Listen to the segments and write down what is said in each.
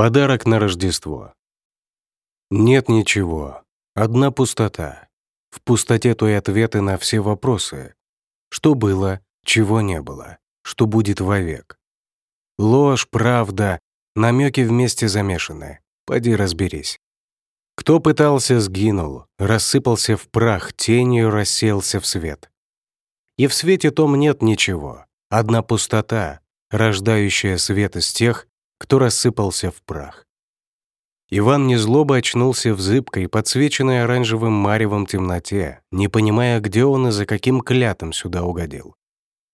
Подарок на Рождество. Нет ничего. Одна пустота. В пустоте то ответы на все вопросы. Что было, чего не было, что будет вовек. Ложь, правда, намеки вместе замешаны. Пойди разберись. Кто пытался, сгинул, рассыпался в прах, тенью рассеялся в свет. И в свете том нет ничего. Одна пустота, рождающая свет из тех, кто рассыпался в прах. Иван незлобо очнулся в зыбкой, подсвеченной оранжевым маревом темноте, не понимая, где он и за каким клятом сюда угодил.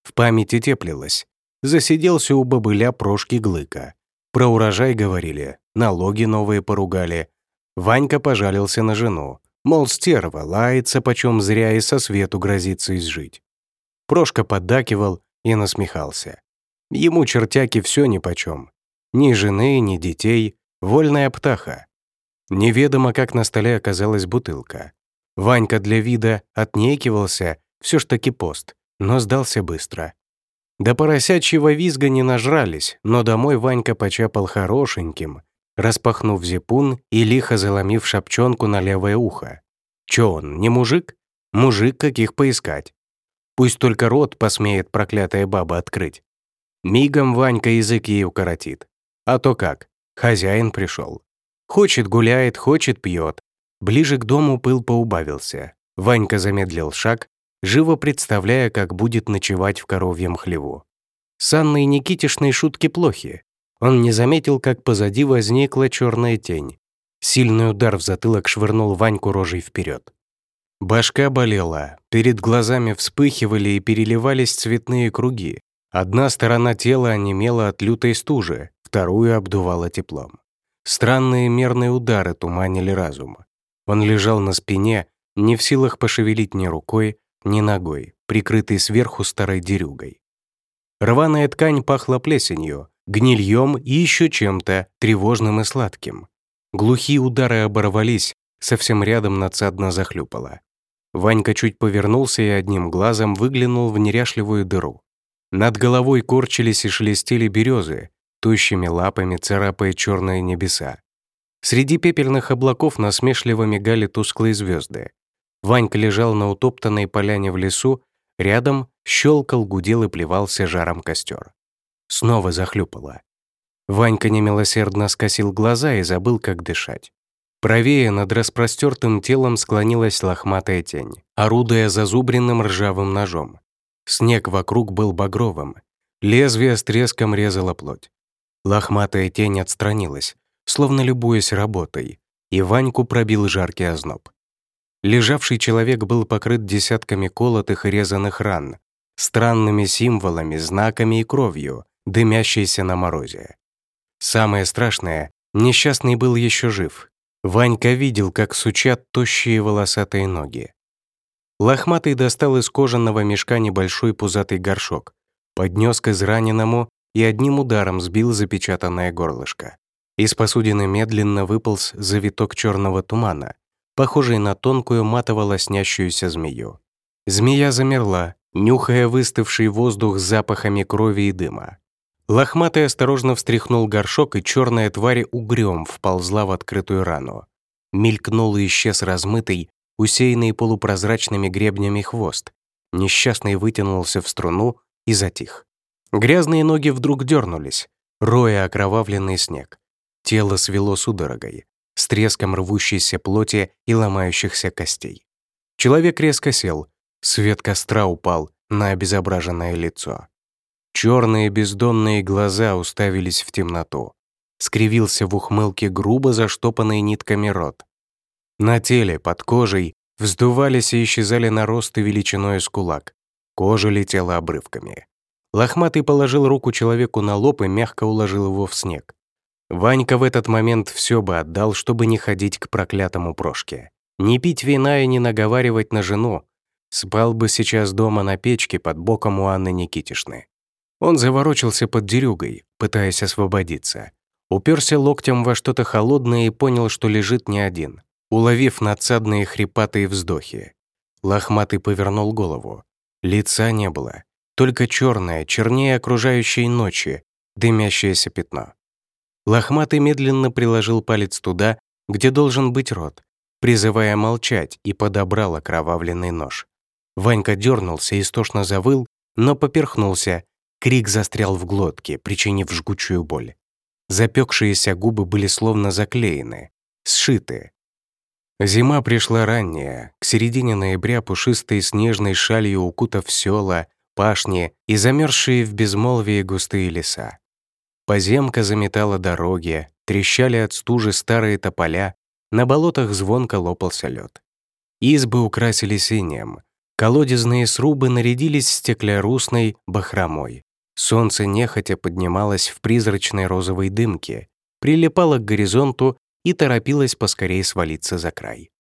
В памяти теплилось. Засиделся у бобыля Прошки Глыка. Про урожай говорили, налоги новые поругали. Ванька пожалился на жену. Мол, стерва, лается почем зря и со свету грозится изжить. Прошка поддакивал и насмехался. Ему чертяки все нипочем. Ни жены, ни детей, вольная птаха. Неведомо, как на столе оказалась бутылка. Ванька для вида отнекивался, все ж таки пост, но сдался быстро. До поросячьего визга не нажрались, но домой Ванька почапал хорошеньким, распахнув зипун и лихо заломив шапчонку на левое ухо. Чё он, не мужик? Мужик, каких поискать. Пусть только рот посмеет проклятая баба открыть. Мигом Ванька язык ей укоротит. А то как, хозяин пришел. Хочет гуляет, хочет пьет. Ближе к дому пыл поубавился. Ванька замедлил шаг, живо представляя, как будет ночевать в коровьем хлеву. С Анной Никитишной шутки плохи. Он не заметил, как позади возникла черная тень. Сильный удар в затылок швырнул Ваньку рожей вперед. Башка болела, перед глазами вспыхивали и переливались цветные круги. Одна сторона тела онемела от лютой стужи, вторую обдувало теплом. Странные мерные удары туманили разум. Он лежал на спине, не в силах пошевелить ни рукой, ни ногой, прикрытый сверху старой дерюгой. Рваная ткань пахла плесенью, гнильем и еще чем-то тревожным и сладким. Глухие удары оборвались, совсем рядом надсадно захлюпало. Ванька чуть повернулся и одним глазом выглянул в неряшливую дыру. Над головой корчились и шелестели березы, тощими лапами царапая черные небеса. Среди пепельных облаков насмешливо мигали тусклые звезды. Ванька лежал на утоптанной поляне в лесу, рядом щелкал, гудел и плевался жаром костер. Снова захлюпало. Ванька немилосердно скосил глаза и забыл, как дышать. Правее над распростертым телом склонилась лохматая тень, орудуя зазубренным ржавым ножом. Снег вокруг был багровым. Лезвие с треском резало плоть. Лохматая тень отстранилась, словно любуясь работой, и Ваньку пробил жаркий озноб. Лежавший человек был покрыт десятками колотых и резаных ран, странными символами, знаками и кровью, дымящейся на морозе. Самое страшное, несчастный был еще жив. Ванька видел, как сучат тощие волосатые ноги. Лохматый достал из кожаного мешка небольшой пузатый горшок, поднес к израненному и одним ударом сбил запечатанное горлышко. Из посудины медленно выполз завиток черного тумана, похожий на тонкую матово-лоснящуюся змею. Змея замерла, нюхая выставший воздух с запахами крови и дыма. Лохматый осторожно встряхнул горшок, и черная тварь угрём вползла в открытую рану. Мелькнул и исчез размытый, усеянный полупрозрачными гребнями хвост. Несчастный вытянулся в струну и затих. Грязные ноги вдруг дернулись, роя окровавленный снег. Тело свело судорогой, с треском рвущейся плоти и ломающихся костей. Человек резко сел, свет костра упал на обезображенное лицо. Черные бездонные глаза уставились в темноту. Скривился в ухмылке грубо заштопанный нитками рот. На теле, под кожей, вздувались и исчезали наросты величиной с кулак. Кожа летела обрывками. Лохматый положил руку человеку на лоб и мягко уложил его в снег. Ванька в этот момент все бы отдал, чтобы не ходить к проклятому Прошке. Не пить вина и не наговаривать на жену. Спал бы сейчас дома на печке под боком у Анны Никитишны. Он заворочился под дерюгой, пытаясь освободиться. Уперся локтем во что-то холодное и понял, что лежит не один уловив надсадные хрипатые вздохи. Лохматый повернул голову. Лица не было, только черное, чернее окружающей ночи, дымящееся пятно. Лохматый медленно приложил палец туда, где должен быть рот, призывая молчать, и подобрал окровавленный нож. Ванька дернулся и истошно завыл, но поперхнулся. Крик застрял в глотке, причинив жгучую боль. Запекшиеся губы были словно заклеены, сшиты. Зима пришла ранняя, к середине ноября пушистой снежной шалью укутав села, пашни и замерзшие в безмолвии густые леса. Поземка заметала дороги, трещали от стужи старые тополя, на болотах звонко лопался лед. Избы украсили синим, колодезные срубы нарядились стеклярусной бахромой. Солнце нехотя поднималось в призрачной розовой дымке, прилипало к горизонту и торопилось поскорее свалиться за край.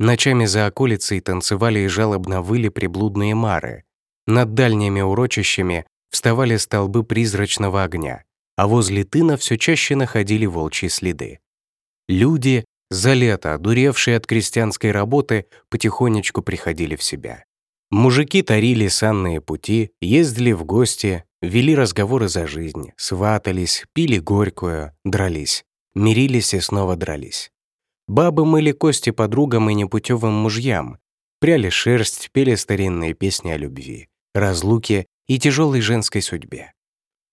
Ночами за околицей танцевали и жалобно выли приблудные мары. Над дальними урочищами вставали столбы призрачного огня, а возле тына все чаще находили волчьи следы. Люди, за лето, одуревшие от крестьянской работы, потихонечку приходили в себя. Мужики тарили санные пути, ездили в гости, вели разговоры за жизнь, сватались, пили горькую, дрались, мирились и снова дрались. Бабы мыли кости подругам и непутевым мужьям, пряли шерсть, пели старинные песни о любви, разлуке и тяжелой женской судьбе.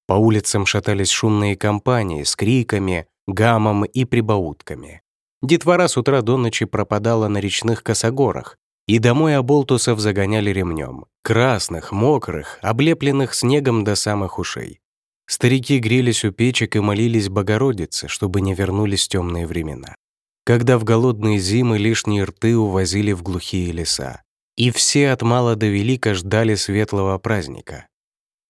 По улицам шатались шумные компании с криками, гамом и прибаутками. Детвора с утра до ночи пропадала на речных косогорах, и домой оболтусов загоняли ремнем. Красных, мокрых, облепленных снегом до самых ушей. Старики грелись у печек и молились Богородице, чтобы не вернулись темные времена. Когда в голодные зимы лишние рты увозили в глухие леса. И все от мала до велика ждали светлого праздника.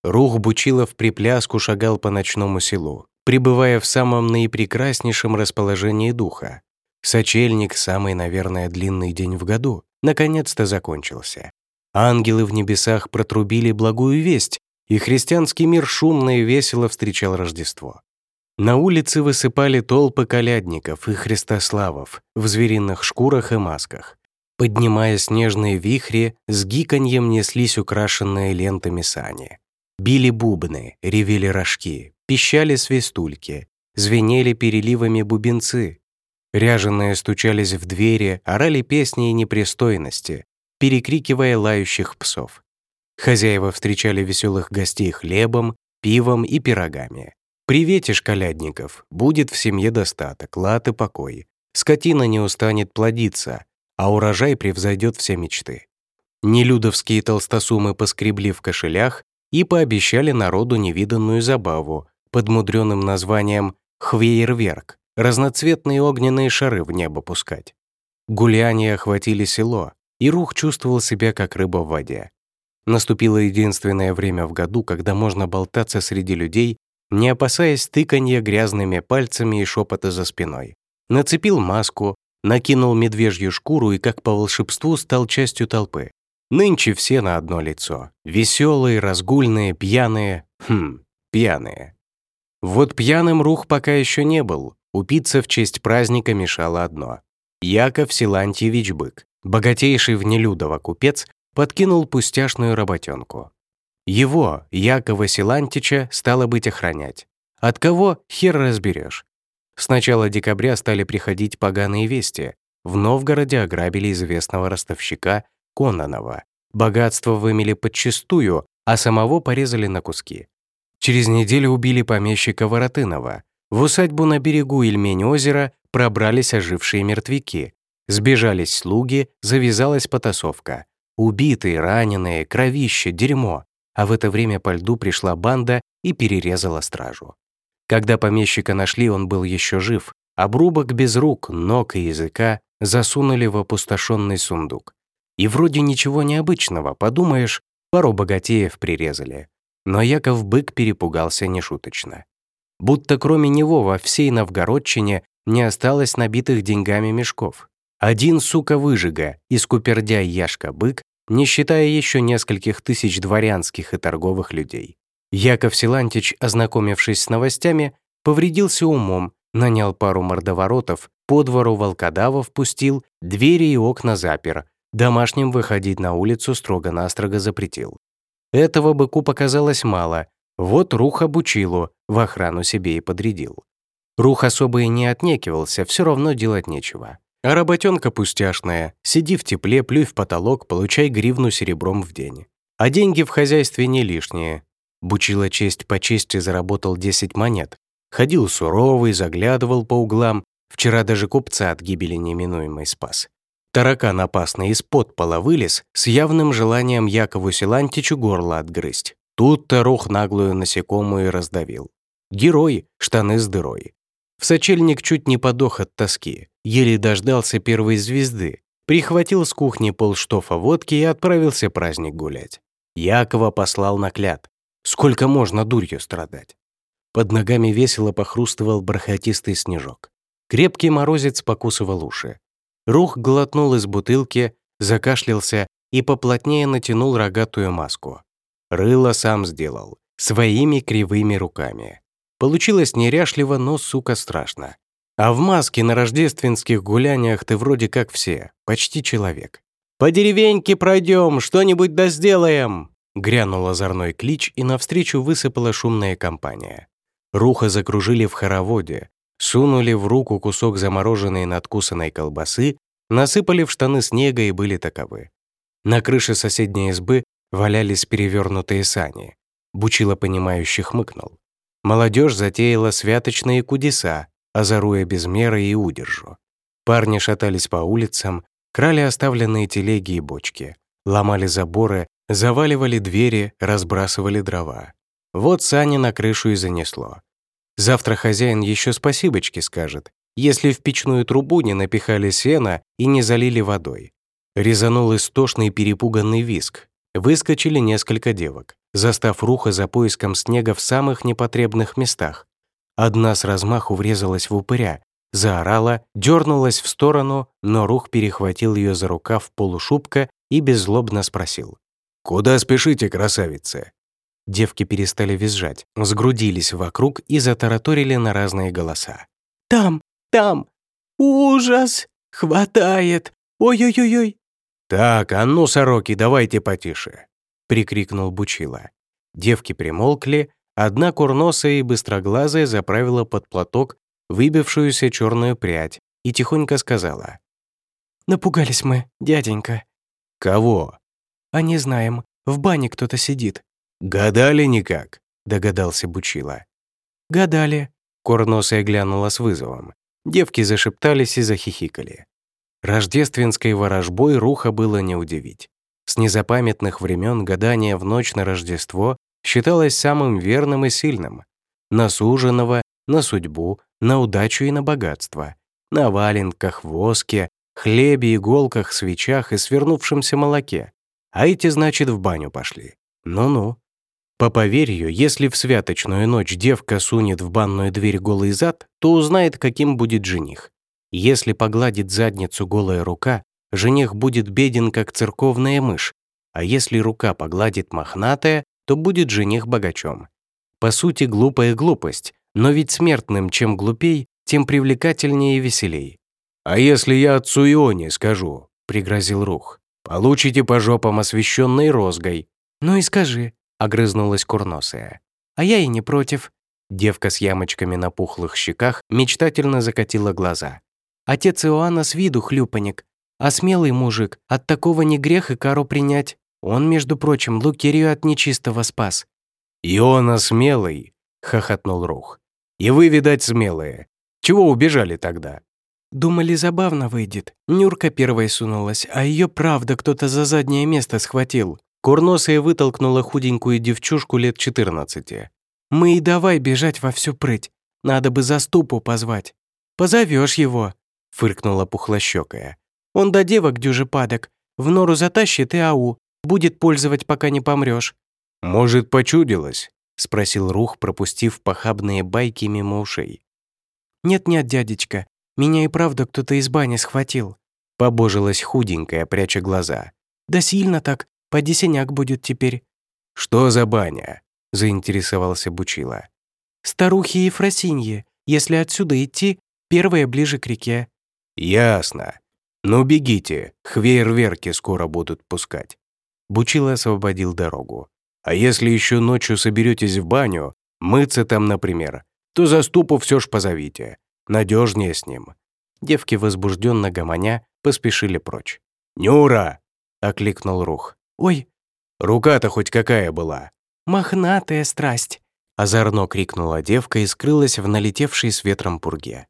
Рух Бучилов припляску шагал по ночному селу, пребывая в самом наипрекраснейшем расположении духа. Сочельник, самый, наверное, длинный день в году, наконец-то закончился. Ангелы в небесах протрубили благую весть, и христианский мир шумно и весело встречал Рождество. На улице высыпали толпы колядников и христославов в звериных шкурах и масках. Поднимая снежные вихри, с гиканьем неслись украшенные лентами сани. Били бубны, ревели рожки, пищали свистульки, звенели переливами бубенцы. Ряженые стучались в двери, орали песни и непристойности, перекрикивая лающих псов. Хозяева встречали веселых гостей хлебом, пивом и пирогами. «Приветишь, колядников, будет в семье достаток, лад и покой. Скотина не устанет плодиться, а урожай превзойдет все мечты». Нелюдовские толстосумы поскребли в кошелях и пообещали народу невиданную забаву под мудреным названием «Хвейерверк» — разноцветные огненные шары в небо пускать. Гуляния охватили село, и Рух чувствовал себя как рыба в воде. Наступило единственное время в году, когда можно болтаться среди людей, не опасаясь тыканья грязными пальцами и шепота за спиной. Нацепил маску, накинул медвежью шкуру и, как по волшебству, стал частью толпы. Нынче все на одно лицо. Веселые, разгульные, пьяные. Хм, пьяные. Вот пьяным рух пока еще не был. Упиться в честь праздника мешало одно. Яков Силантьевич Бык, богатейший в Нелюдово купец, подкинул пустяшную работенку. Его, Якова Силантича, стало быть охранять. От кого, хер разберешь. С начала декабря стали приходить поганые вести. В Новгороде ограбили известного ростовщика Кононова. Богатство вымели подчистую, а самого порезали на куски. Через неделю убили помещика Воротынова. В усадьбу на берегу Ильмень-озера пробрались ожившие мертвяки. Сбежались слуги, завязалась потасовка. Убитые, раненые, кровище, дерьмо. А в это время по льду пришла банда и перерезала стражу. Когда помещика нашли, он был еще жив. Обрубок без рук, ног и языка засунули в опустошенный сундук. И вроде ничего необычного, подумаешь, пару богатеев прирезали. Но Яков Бык перепугался нешуточно. Будто кроме него во всей Новгородчине не осталось набитых деньгами мешков. Один, сука, выжига, и скупердяй Яшка Бык, не считая еще нескольких тысяч дворянских и торговых людей. Яков Силантич, ознакомившись с новостями, повредился умом, нанял пару мордоворотов, по двору волкодавов пустил, двери и окна запер, Домашним выходить на улицу строго-настрого запретил. Этого быку показалось мало, вот рух обучилу, в охрану себе и подрядил. Рух особо и не отнекивался, все равно делать нечего. А работенка пустяшная. Сиди в тепле, плюй в потолок, получай гривну серебром в день. А деньги в хозяйстве не лишние. Бучила честь по чести заработал 10 монет. Ходил суровый, заглядывал по углам. Вчера даже купца от гибели неминуемой спас. Таракан опасный из-под пола вылез с явным желанием Якову Силантичу горло отгрызть. Тут-то рух наглую насекомую раздавил. Герой, штаны с дырой. В сочельник чуть не подох от тоски, еле дождался первой звезды, прихватил с кухни полштофа водки и отправился праздник гулять. Якова послал на кляд. Сколько можно дурью страдать? Под ногами весело похрустывал бархатистый снежок. Крепкий морозец покусывал уши. Рух глотнул из бутылки, закашлялся и поплотнее натянул рогатую маску. Рыло сам сделал, своими кривыми руками. Получилось неряшливо, но, сука, страшно. А в маске на рождественских гуляниях ты вроде как все, почти человек. «По деревеньке пройдем, что-нибудь да сделаем!» Грянул озорной клич, и навстречу высыпала шумная компания. Руха закружили в хороводе, сунули в руку кусок замороженной надкусанной колбасы, насыпали в штаны снега и были таковы. На крыше соседней избы валялись перевернутые сани. Бучило понимающе хмыкнул. Молодежь затеяла святочные кудеса, озаруя без меры и удержу. Парни шатались по улицам, крали оставленные телеги и бочки, ломали заборы, заваливали двери, разбрасывали дрова. Вот сани на крышу и занесло. Завтра хозяин еще спасибочки скажет, если в печную трубу не напихали сена и не залили водой. Резанул истошный перепуганный виск. Выскочили несколько девок застав Руха за поиском снега в самых непотребных местах. Одна с размаху врезалась в упыря, заорала, дернулась в сторону, но Рух перехватил ее за рукав полушубка и беззлобно спросил. «Куда спешите, красавицы?» Девки перестали визжать, сгрудились вокруг и затараторили на разные голоса. «Там! Там! Ужас! Хватает! Ой-ой-ой-ой!» «Так, а ну, сороки, давайте потише!» прикрикнул Бучила. Девки примолкли, одна курносая и быстроглазая заправила под платок выбившуюся черную прядь и тихонько сказала. «Напугались мы, дяденька». «Кого?» «А не знаем. В бане кто-то сидит». «Гадали никак», — догадался Бучила. «Гадали», — курносая глянула с вызовом. Девки зашептались и захихикали. Рождественской ворожбой руха было не удивить. С незапамятных времен гадание в ночь на Рождество считалось самым верным и сильным. На суженого, на судьбу, на удачу и на богатство. На валенках, воске, хлебе, иголках, свечах и свернувшемся молоке. А эти, значит, в баню пошли. Ну-ну. По поверью, если в святочную ночь девка сунет в банную дверь голый зад, то узнает, каким будет жених. Если погладит задницу голая рука, жених будет беден, как церковная мышь, а если рука погладит мохнатая, то будет жених богачом. По сути, глупая глупость, но ведь смертным чем глупей, тем привлекательнее и веселей. «А если я отцу Ионе скажу?» — пригрозил Рух. «Получите по жопам освященной розгой». «Ну и скажи», — огрызнулась курносая. «А я и не против». Девка с ямочками на пухлых щеках мечтательно закатила глаза. «Отец Иоанна с виду хлюпаник, а смелый мужик, от такого не грех и кару принять. Он, между прочим, Лукерию от нечистого спас». «Иона смелый», — хохотнул Рух. «И вы, видать, смелые. Чего убежали тогда?» Думали, забавно выйдет. Нюрка первой сунулась, а ее правда кто-то за заднее место схватил. Курносая вытолкнула худенькую девчушку лет 14. «Мы и давай бежать во всю прыть. Надо бы заступу позвать. Позовешь его», — фыркнула пухлощекая. Он до девок дюже падок. В нору затащит и ау. Будет пользовать, пока не помрешь. «Может, почудилось?» — спросил Рух, пропустив похабные байки мимо ушей. «Нет-нет, дядечка, меня и правда кто-то из бани схватил». Побожилась худенькая, пряча глаза. «Да сильно так, поди синяк будет теперь». «Что за баня?» — заинтересовался Бучила. «Старухи и фросиньи. Если отсюда идти, первая ближе к реке». «Ясно. «Ну бегите, хвейерверки скоро будут пускать». Бучила освободил дорогу. «А если еще ночью соберетесь в баню, мыться там, например, то заступу все ж позовите. Надежнее с ним». Девки, возбужденно гомоня, поспешили прочь. «Нюра!» — окликнул Рух. «Ой!» «Рука-то хоть какая была?» «Мохнатая страсть!» — озорно крикнула девка и скрылась в налетевшей с ветром пурге.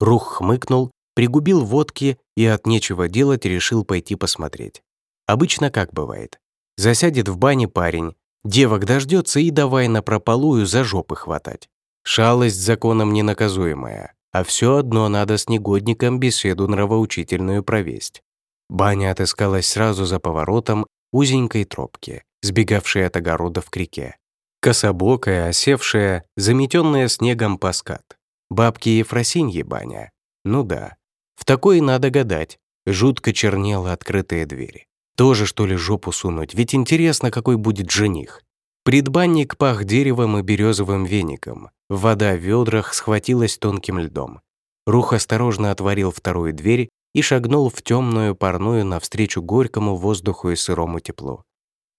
Рух хмыкнул, пригубил водки и от нечего делать решил пойти посмотреть. Обычно как бывает. Засядет в бане парень, девок дождется и давай на прополую за жопы хватать. Шалость законом ненаказуемая, а все одно надо с негодником беседу нравоучительную провесть. Баня отыскалась сразу за поворотом узенькой тропки, сбегавшей от огородов к реке. Кособокая, осевшая, заметенная снегом паскат. Бабки Ефросиньи баня. Ну да. В такой надо гадать. Жутко чернела открытые двери. Тоже, что ли, жопу сунуть, ведь интересно, какой будет жених. Предбанник пах деревом и березовым веником. Вода в ведрах схватилась тонким льдом. Рух осторожно отворил вторую дверь и шагнул в темную парную навстречу горькому воздуху и сырому теплу.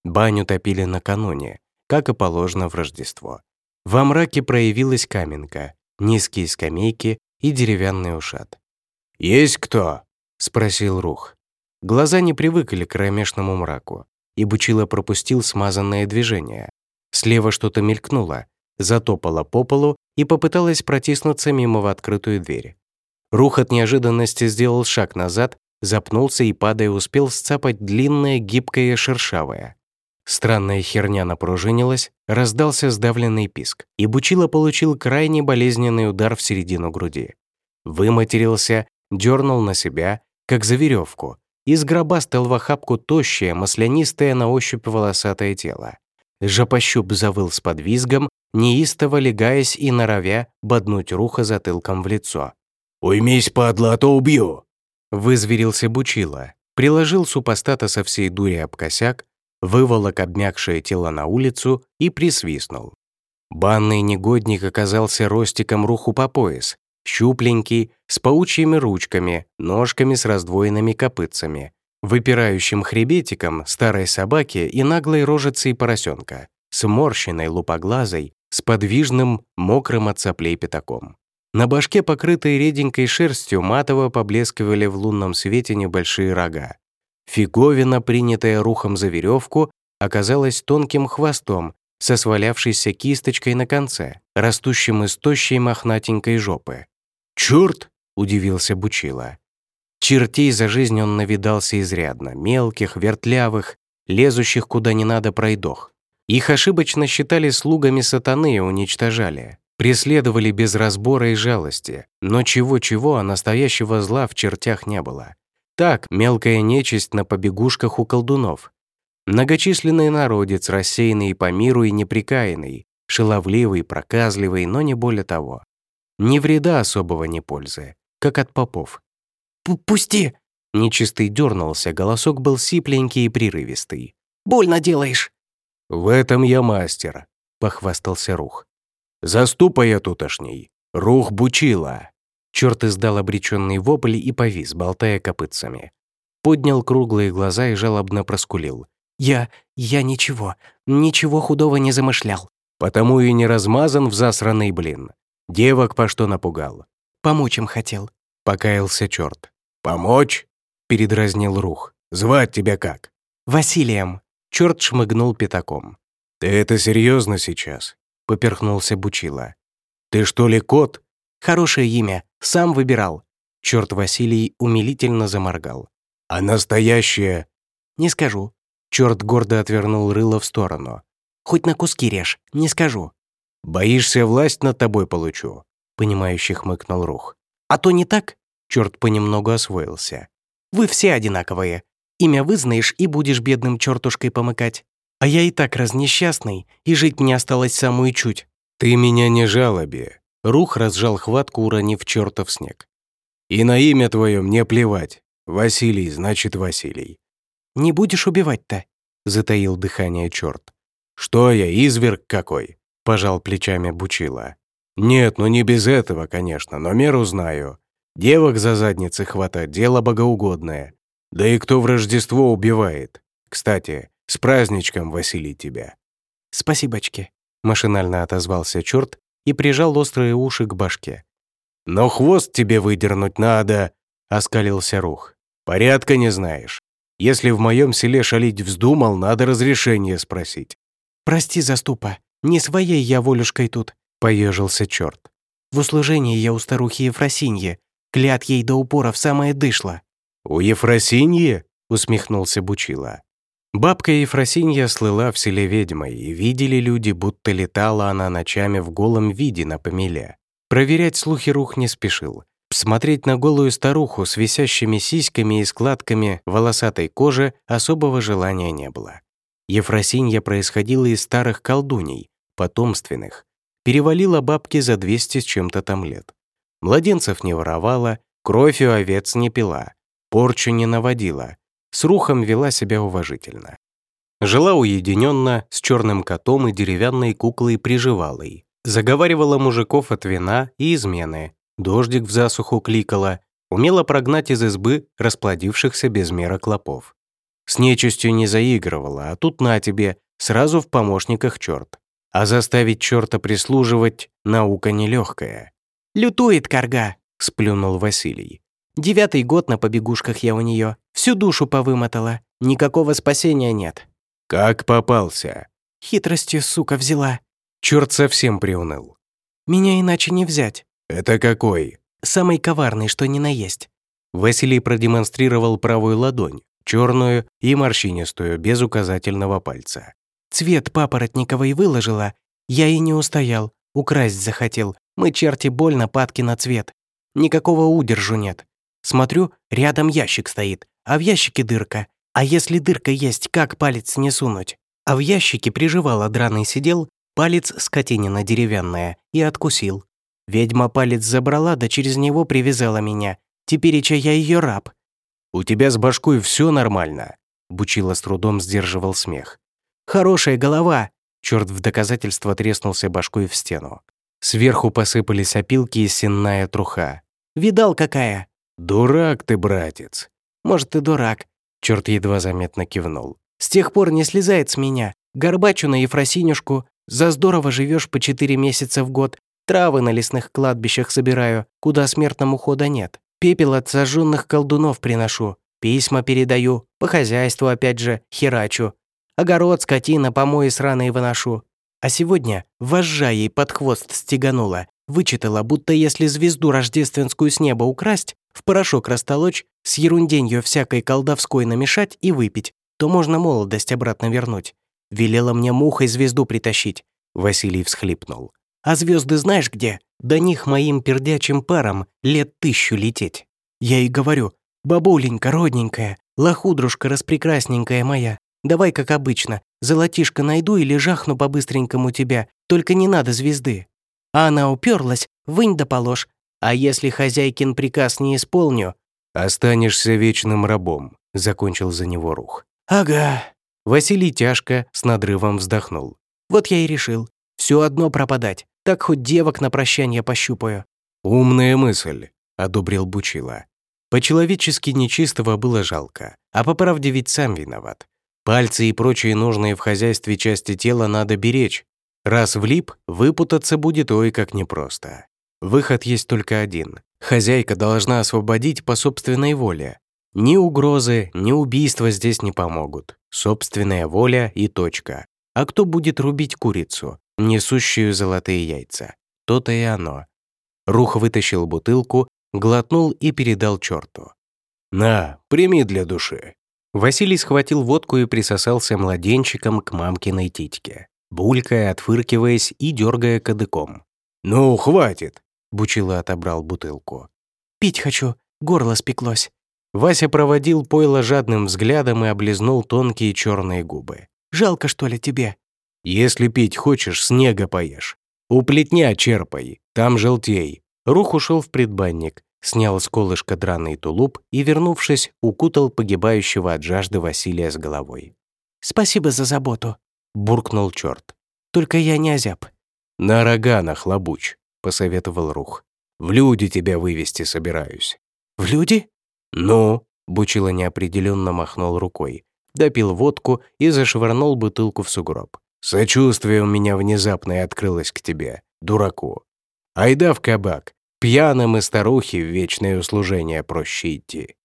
Баню топили накануне, как и положено в Рождество. Во мраке проявилась каменка, низкие скамейки и деревянный ушат. «Есть кто?» — спросил Рух. Глаза не привыкли к кромешному мраку, и Бучило пропустил смазанное движение. Слева что-то мелькнуло, затопало по полу и попыталась протиснуться мимо в открытую дверь. Рух от неожиданности сделал шаг назад, запнулся и, падая, успел сцапать длинное, гибкое, шершавое. Странная херня напружинилась, раздался сдавленный писк, и Бучило получил крайне болезненный удар в середину груди. Выматерился, дернул на себя, как за веревку, и сгробастал в охапку тощее, маслянистое на ощупь волосатое тело. Жопощуп завыл с подвизгом, неистово легаясь и норовя боднуть руха затылком в лицо. «Уймись, падла, а то убью!» Вызверился Бучила, приложил супостата со всей дури об косяк, выволок обмякшее тело на улицу и присвистнул. Банный негодник оказался ростиком руху по пояс, щупленький, с паучьими ручками, ножками с раздвоенными копытцами, выпирающим хребетиком старой собаки и наглой рожицей поросенка, сморщенной лупоглазой, с подвижным, мокрым от соплей пятаком. На башке, покрытой реденькой шерстью, матово поблескивали в лунном свете небольшие рога. Фиговина, принятая рухом за веревку, оказалась тонким хвостом со свалявшейся кисточкой на конце, растущим из тощей мохнатенькой жопы. «Чёрт!» — удивился Бучила. Чертей за жизнь он навидался изрядно, мелких, вертлявых, лезущих куда не надо пройдох. Их ошибочно считали слугами сатаны и уничтожали. Преследовали без разбора и жалости, но чего-чего, а настоящего зла в чертях не было. Так, мелкая нечисть на побегушках у колдунов. Многочисленный народец, рассеянный по миру и неприкаянный, шаловливый, проказливый, но не более того. Ни вреда особого, ни пользы, как от попов. «Пусти!» Нечистый дернулся, голосок был сипленький и прерывистый. «Больно делаешь!» «В этом я мастер», — похвастался Рух. «Заступа я тутошний. Рух бучила». Черт издал обреченный вопль и повис, болтая копытцами. Поднял круглые глаза и жалобно проскулил. «Я... я ничего, ничего худого не замышлял». «Потому и не размазан в засранный блин. Девок по что напугал». «Помочь им хотел», — покаялся черт. «Помочь?» — передразнил Рух. «Звать тебя как?» «Василием». Черт шмыгнул пятаком. «Ты это серьезно сейчас?» — поперхнулся Бучила. «Ты что ли кот?» «Хорошее имя. Сам выбирал». Черт Василий умилительно заморгал. «А настоящее?» «Не скажу». Черт гордо отвернул рыло в сторону. «Хоть на куски режь, не скажу». «Боишься, власть над тобой получу?» — понимающий хмыкнул Рух. «А то не так?» Черт понемногу освоился. «Вы все одинаковые. Имя вызнаешь и будешь бедным чертушкой помыкать. А я и так разнесчастный, и жить мне осталось самую чуть». «Ты меня не жалоби». Рух разжал хватку, уронив черта в снег. «И на имя твое мне плевать. Василий, значит, Василий». «Не будешь убивать-то?» — затаил дыхание черт. «Что я, изверг какой?» — пожал плечами Бучила. «Нет, ну не без этого, конечно, но меру знаю. Девок за задницы хватать — дело богоугодное. Да и кто в Рождество убивает? Кстати, с праздничком, Василий, тебя!» «Спасибочки», — машинально отозвался черт и прижал острые уши к башке. «Но хвост тебе выдернуть надо», — оскалился Рух. «Порядка не знаешь. Если в моем селе шалить вздумал, надо разрешение спросить». «Прости, заступа, не своей я волюшкой тут», — поежился черт. «В услужении я у старухи Ефросиньи, клят ей до упора в самое дышло». «У Ефросиньи?» — усмехнулся Бучила. Бабка Ефросинья слыла в селе ведьмой, и видели люди, будто летала она ночами в голом виде на помеле. Проверять слухи рух не спешил. Смотреть на голую старуху с висящими сиськами и складками волосатой кожи особого желания не было. Ефросинья происходила из старых колдуней, потомственных. Перевалила бабки за 200 с чем-то там лет. Младенцев не воровала, кровь у овец не пила, порчу не наводила, с рухом вела себя уважительно. Жила уединенно с черным котом и деревянной куклой приживалой. Заговаривала мужиков от вина и измены. Дождик в засуху кликала, умела прогнать из избы расплодившихся без меры клопов. С нечистью не заигрывала, а тут на тебе, сразу в помощниках черт. А заставить черта прислуживать — наука нелегкая. «Лютует карга», — сплюнул Василий. Девятый год на побегушках я у нее. Всю душу повымотала. Никакого спасения нет. Как попался? Хитростью, сука, взяла. Черт совсем приуныл. Меня иначе не взять. Это какой? Самый коварный, что ни на есть. Василий продемонстрировал правую ладонь, черную и морщинистую, без указательного пальца. Цвет папоротниковой выложила. Я и не устоял. Украсть захотел. Мы, черти, больно падки на цвет. Никакого удержу нет. Смотрю, рядом ящик стоит, а в ящике дырка. А если дырка есть, как палец не сунуть? А в ящике приживала драный сидел, палец скотинина деревянная, и откусил. Ведьма палец забрала, да через него привязала меня. Тепереча я ее раб. «У тебя с башкой все нормально», — Бучила с трудом сдерживал смех. «Хорошая голова!» Черт в доказательство треснулся башкой в стену. Сверху посыпались опилки и сенная труха. «Видал какая?» «Дурак ты, братец!» «Может, ты дурак?» Черт едва заметно кивнул. «С тех пор не слезает с меня. Горбачу на Ефросинюшку. За здорово живешь по четыре месяца в год. Травы на лесных кладбищах собираю, куда смертному хода нет. Пепел от сожженных колдунов приношу. Письма передаю. По хозяйству опять же херачу. Огород, скотина, помои сраные выношу. А сегодня вожжа ей под хвост стеганула. Вычитала, будто если звезду рождественскую с неба украсть, в порошок растолочь, с ерунденью всякой колдовской намешать и выпить, то можно молодость обратно вернуть. Велела мне мухой звезду притащить. Василий всхлипнул. А звезды знаешь где? До них моим пердячим паром лет тысячу лететь. Я ей говорю, бабуленька, родненькая, лохудрушка распрекрасненькая моя, давай как обычно, золотишко найду или жахну по-быстренькому тебя, только не надо звезды. А она уперлась, вынь да положь. А если хозяйкин приказ не исполню... «Останешься вечным рабом», — закончил за него рух. «Ага». Василий тяжко, с надрывом вздохнул. «Вот я и решил. Все одно пропадать. Так хоть девок на прощание пощупаю». «Умная мысль», — одобрил Бучила. По-человечески нечистого было жалко, а по правде ведь сам виноват. Пальцы и прочие нужные в хозяйстве части тела надо беречь, Раз влип, выпутаться будет ой как непросто. Выход есть только один. Хозяйка должна освободить по собственной воле. Ни угрозы, ни убийства здесь не помогут. Собственная воля и точка. А кто будет рубить курицу, несущую золотые яйца? То-то и оно. Рух вытащил бутылку, глотнул и передал черту. «На, прими для души». Василий схватил водку и присосался младенчиком к мамкиной титьке булькая, отфыркиваясь и дергая кадыком. «Ну, хватит!» — Бучила отобрал бутылку. «Пить хочу, горло спеклось». Вася проводил пойло жадным взглядом и облизнул тонкие черные губы. «Жалко, что ли, тебе?» «Если пить хочешь, снега поешь. У плетня черпай, там желтей». Рух ушел в предбанник, снял с колышка драный тулуп и, вернувшись, укутал погибающего от жажды Василия с головой. «Спасибо за заботу», буркнул черт. «Только я не озяб». «На рога нахлобучь», — посоветовал Рух. «В люди тебя вывести собираюсь». «В люди?» «Ну?» — Бучило неопределенно махнул рукой, допил водку и зашвырнул бутылку в сугроб. «Сочувствие у меня внезапное открылось к тебе. дураку. Айда в кабак, пьяным и старухи в вечное услужение проще идти.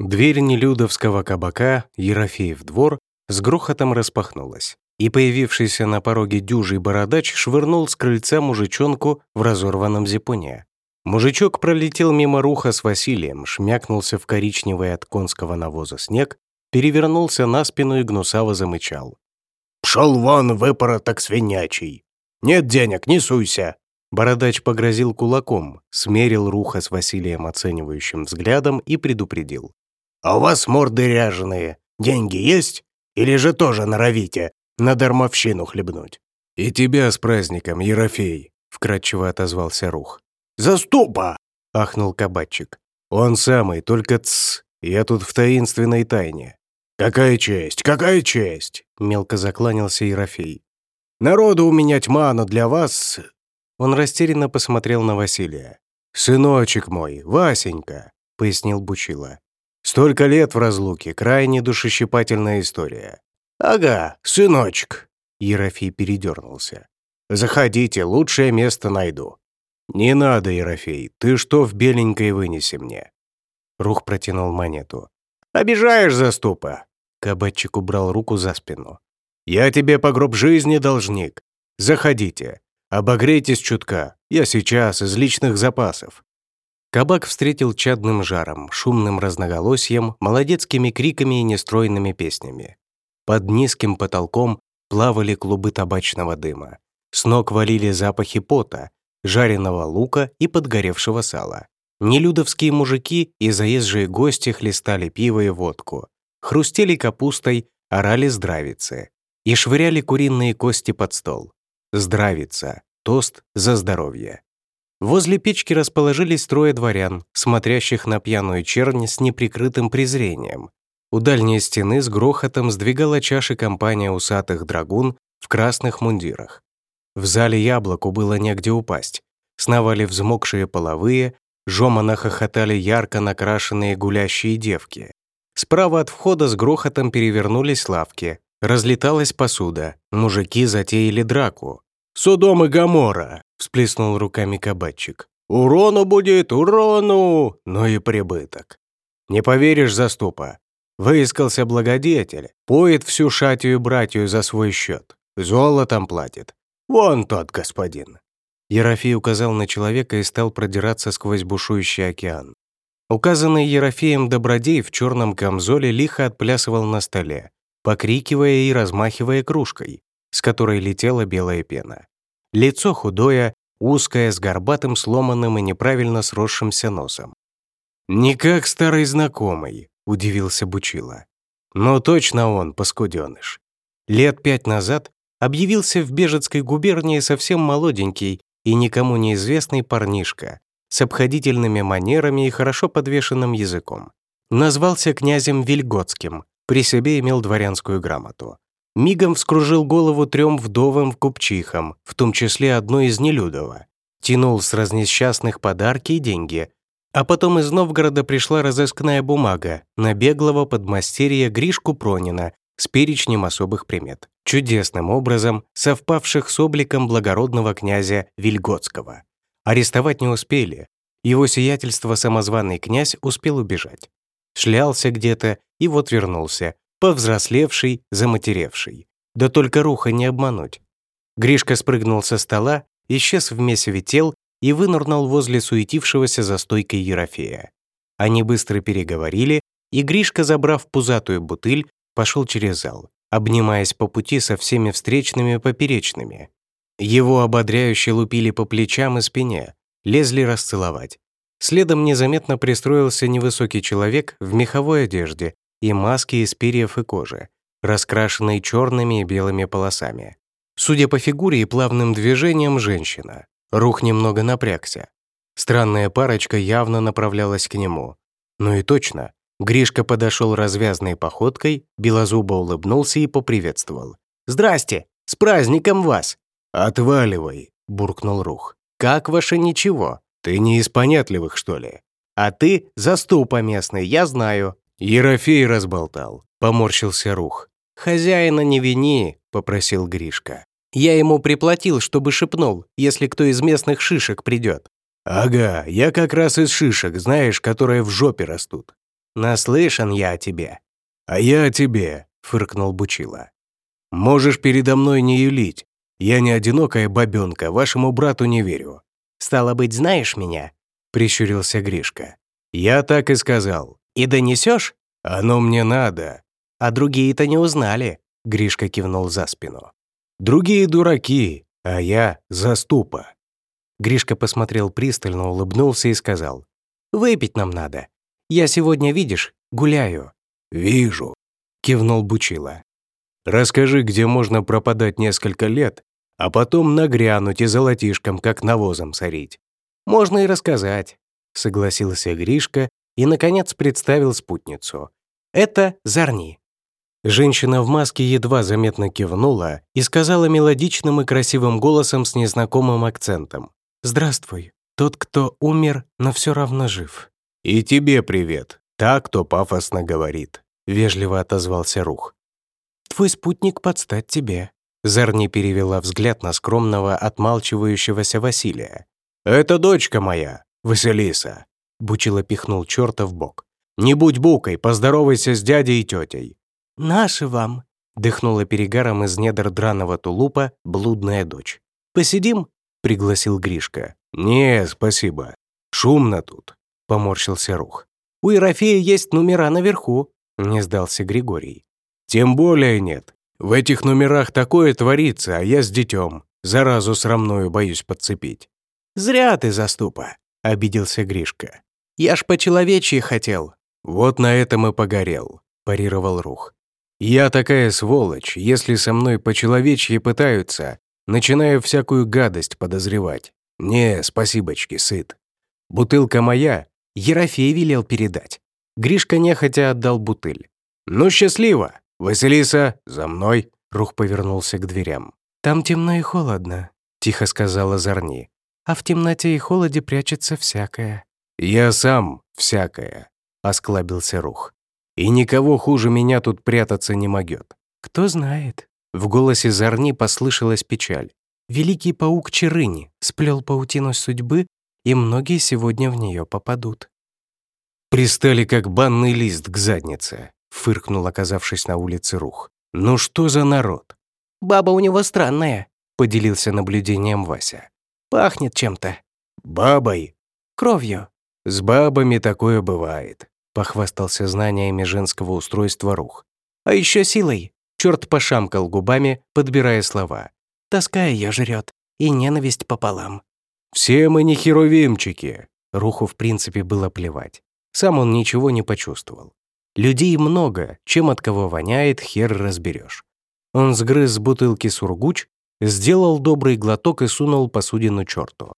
Дверь нелюдовского кабака, Ерофеев двор, с грохотом распахнулась, и появившийся на пороге дюжий бородач швырнул с крыльца мужичонку в разорванном зипуне. Мужичок пролетел мимо руха с Василием, шмякнулся в коричневый от конского навоза снег, перевернулся на спину и гнусаво замычал. «Пшел вон, выпороток свинячий! Нет денег, не суйся!» Бородач погрозил кулаком, смерил руха с Василием оценивающим взглядом и предупредил. «А у вас морды ряженые. Деньги есть? Или же тоже норовите на дармовщину хлебнуть?» «И тебя с праздником, Ерофей!» — вкратчиво отозвался Рух. «Заступа!» — ахнул кабачик. «Он самый, только тс, я тут в таинственной тайне». «Какая честь, какая честь!» — мелко закланялся Ерофей. «Народу у меня тьма, но для вас...» Он растерянно посмотрел на Василия. «Сыночек мой, Васенька», — пояснил Бучила. «Столько лет в разлуке, крайне душещипательная история». «Ага, сыночек», — Ерофей передернулся. «Заходите, лучшее место найду». «Не надо, Ерофей, ты что в беленькой вынеси мне?» Рух протянул монету. «Обижаешь, заступа!» Кабачик убрал руку за спину. «Я тебе по гроб жизни должник. Заходите. Обогрейтесь чутка. Я сейчас из личных запасов». Кабак встретил чадным жаром, шумным разноголосием, молодецкими криками и нестройными песнями. Под низким потолком плавали клубы табачного дыма. С ног валили запахи пота, жареного лука и подгоревшего сала. Нелюдовские мужики и заезжие гости хлестали пиво и водку, хрустели капустой, орали здравицы и швыряли куриные кости под стол. Здравица, тост за здоровье. Возле печки расположились трое дворян, смотрящих на пьяную чернь с неприкрытым презрением. У дальней стены с грохотом сдвигала чаши компания усатых драгун в красных мундирах. В зале яблоку было негде упасть. Сновали взмокшие половые, жомано хохотали ярко накрашенные гулящие девки. Справа от входа с грохотом перевернулись лавки. Разлеталась посуда. Мужики затеяли драку. «Судом и Гамора!» — всплеснул руками кабачик. «Урону будет, урону!» Ну и прибыток. Не поверишь, заступа. Выискался благодетель, поет всю шатию братью за свой счет. Золотом платит. Вон тот господин». Ерофей указал на человека и стал продираться сквозь бушующий океан. Указанный Ерофеем добродей в черном камзоле лихо отплясывал на столе, покрикивая и размахивая кружкой, с которой летела белая пена. Лицо худое, узкое, с горбатым, сломанным и неправильно сросшимся носом. «Не как старый знакомый», — удивился Бучила. «Но точно он, паскуденыш. Лет пять назад объявился в Бежецкой губернии совсем молоденький и никому неизвестный парнишка с обходительными манерами и хорошо подвешенным языком. Назвался князем Вильготским, при себе имел дворянскую грамоту. Мигом вскружил голову трем вдовым купчихам, в том числе одной из Нелюдова. Тянул с разнесчастных подарки и деньги. А потом из Новгорода пришла разыскная бумага на беглого подмастерья Гришку Пронина с перечнем особых примет, чудесным образом совпавших с обликом благородного князя Вильготского. Арестовать не успели. Его сиятельство самозваный князь успел убежать. Шлялся где-то и вот вернулся, повзрослевший, заматеревший. Да только руха не обмануть. Гришка спрыгнул со стола, исчез в месиве тел и вынырнул возле суетившегося за стойкой Ерофея. Они быстро переговорили, и Гришка, забрав пузатую бутыль, пошел через зал, обнимаясь по пути со всеми встречными поперечными. Его ободряюще лупили по плечам и спине, лезли расцеловать. Следом незаметно пристроился невысокий человек в меховой одежде и маске из перьев и кожи, раскрашенной черными и белыми полосами. Судя по фигуре и плавным движениям, женщина. Рух немного напрягся. Странная парочка явно направлялась к нему. Ну и точно, Гришка подошел развязной походкой, белозубо улыбнулся и поприветствовал. «Здрасте! С праздником вас!» «Отваливай!» — буркнул Рух. «Как ваше ничего? Ты не из понятливых, что ли? А ты заступа местный, я знаю». Ерофей разболтал. Поморщился Рух. «Хозяина не вини», — попросил Гришка. Я ему приплатил, чтобы шепнул, если кто из местных шишек придет. «Ага, я как раз из шишек, знаешь, которые в жопе растут». «Наслышан я о тебе». «А я о тебе», — фыркнул Бучила. «Можешь передо мной не юлить. Я не одинокая бабёнка, вашему брату не верю». «Стало быть, знаешь меня?» — прищурился Гришка. «Я так и сказал». «И донесешь? «Оно мне надо». «А другие-то не узнали», — Гришка кивнул за спину. «Другие дураки, а я заступа». Гришка посмотрел пристально, улыбнулся и сказал. «Выпить нам надо. Я сегодня, видишь, гуляю». «Вижу», — кивнул Бучила. «Расскажи, где можно пропадать несколько лет, а потом нагрянуть и золотишком, как навозом сорить». «Можно и рассказать», — согласился Гришка и, наконец, представил спутницу. «Это Зарни». Женщина в маске едва заметно кивнула и сказала мелодичным и красивым голосом с незнакомым акцентом. «Здравствуй, тот, кто умер, но все равно жив». «И тебе привет, та, кто пафосно говорит», — вежливо отозвался Рух. «Твой спутник подстать тебе», — Зарни перевела взгляд на скромного, отмалчивающегося Василия. «Это дочка моя, Василиса», — Бучило пихнул черта в бок. «Не будь букой, поздоровайся с дядей и тетей». «Наши вам», — дыхнула перегаром из недр драного тулупа блудная дочь. «Посидим?» — пригласил Гришка. «Не, спасибо. Шумно тут», — поморщился Рух. «У Ерофея есть номера наверху», — не сдался Григорий. «Тем более нет. В этих номерах такое творится, а я с детем. Заразу срамную боюсь подцепить». «Зря ты, заступа», — обиделся Гришка. «Я ж по-человечьи хотел». «Вот на этом и погорел», — парировал Рух. «Я такая сволочь, если со мной по-человечьи пытаются, Начинаю всякую гадость подозревать. Не, спасибочки, сыт. Бутылка моя, Ерофей велел передать. Гришка нехотя отдал бутыль. «Ну, счастливо! Василиса, за мной!» Рух повернулся к дверям. «Там темно и холодно», — тихо сказала Зарни. «А в темноте и холоде прячется всякое». «Я сам всякое», — осклабился Рух. «И никого хуже меня тут прятаться не могет». «Кто знает», в голосе Зарни послышалась печаль. Великий паук Черыни сплел паутину судьбы, и многие сегодня в нее попадут. «Пристали, как банный лист к заднице», — фыркнул, оказавшись на улице Рух. «Ну что за народ?» «Баба у него странная», — поделился наблюдением Вася. «Пахнет чем-то». «Бабой?» «Кровью». «С бабами такое бывает», — похвастался знаниями женского устройства Рух. «А еще силой. Черт пошамкал губами, подбирая слова. «Тоска ее жрет, и ненависть пополам». «Все мы не херувимчики!» Руху в принципе было плевать. Сам он ничего не почувствовал. Людей много, чем от кого воняет, хер разберешь. Он сгрыз с бутылки сургуч, сделал добрый глоток и сунул посудину черту.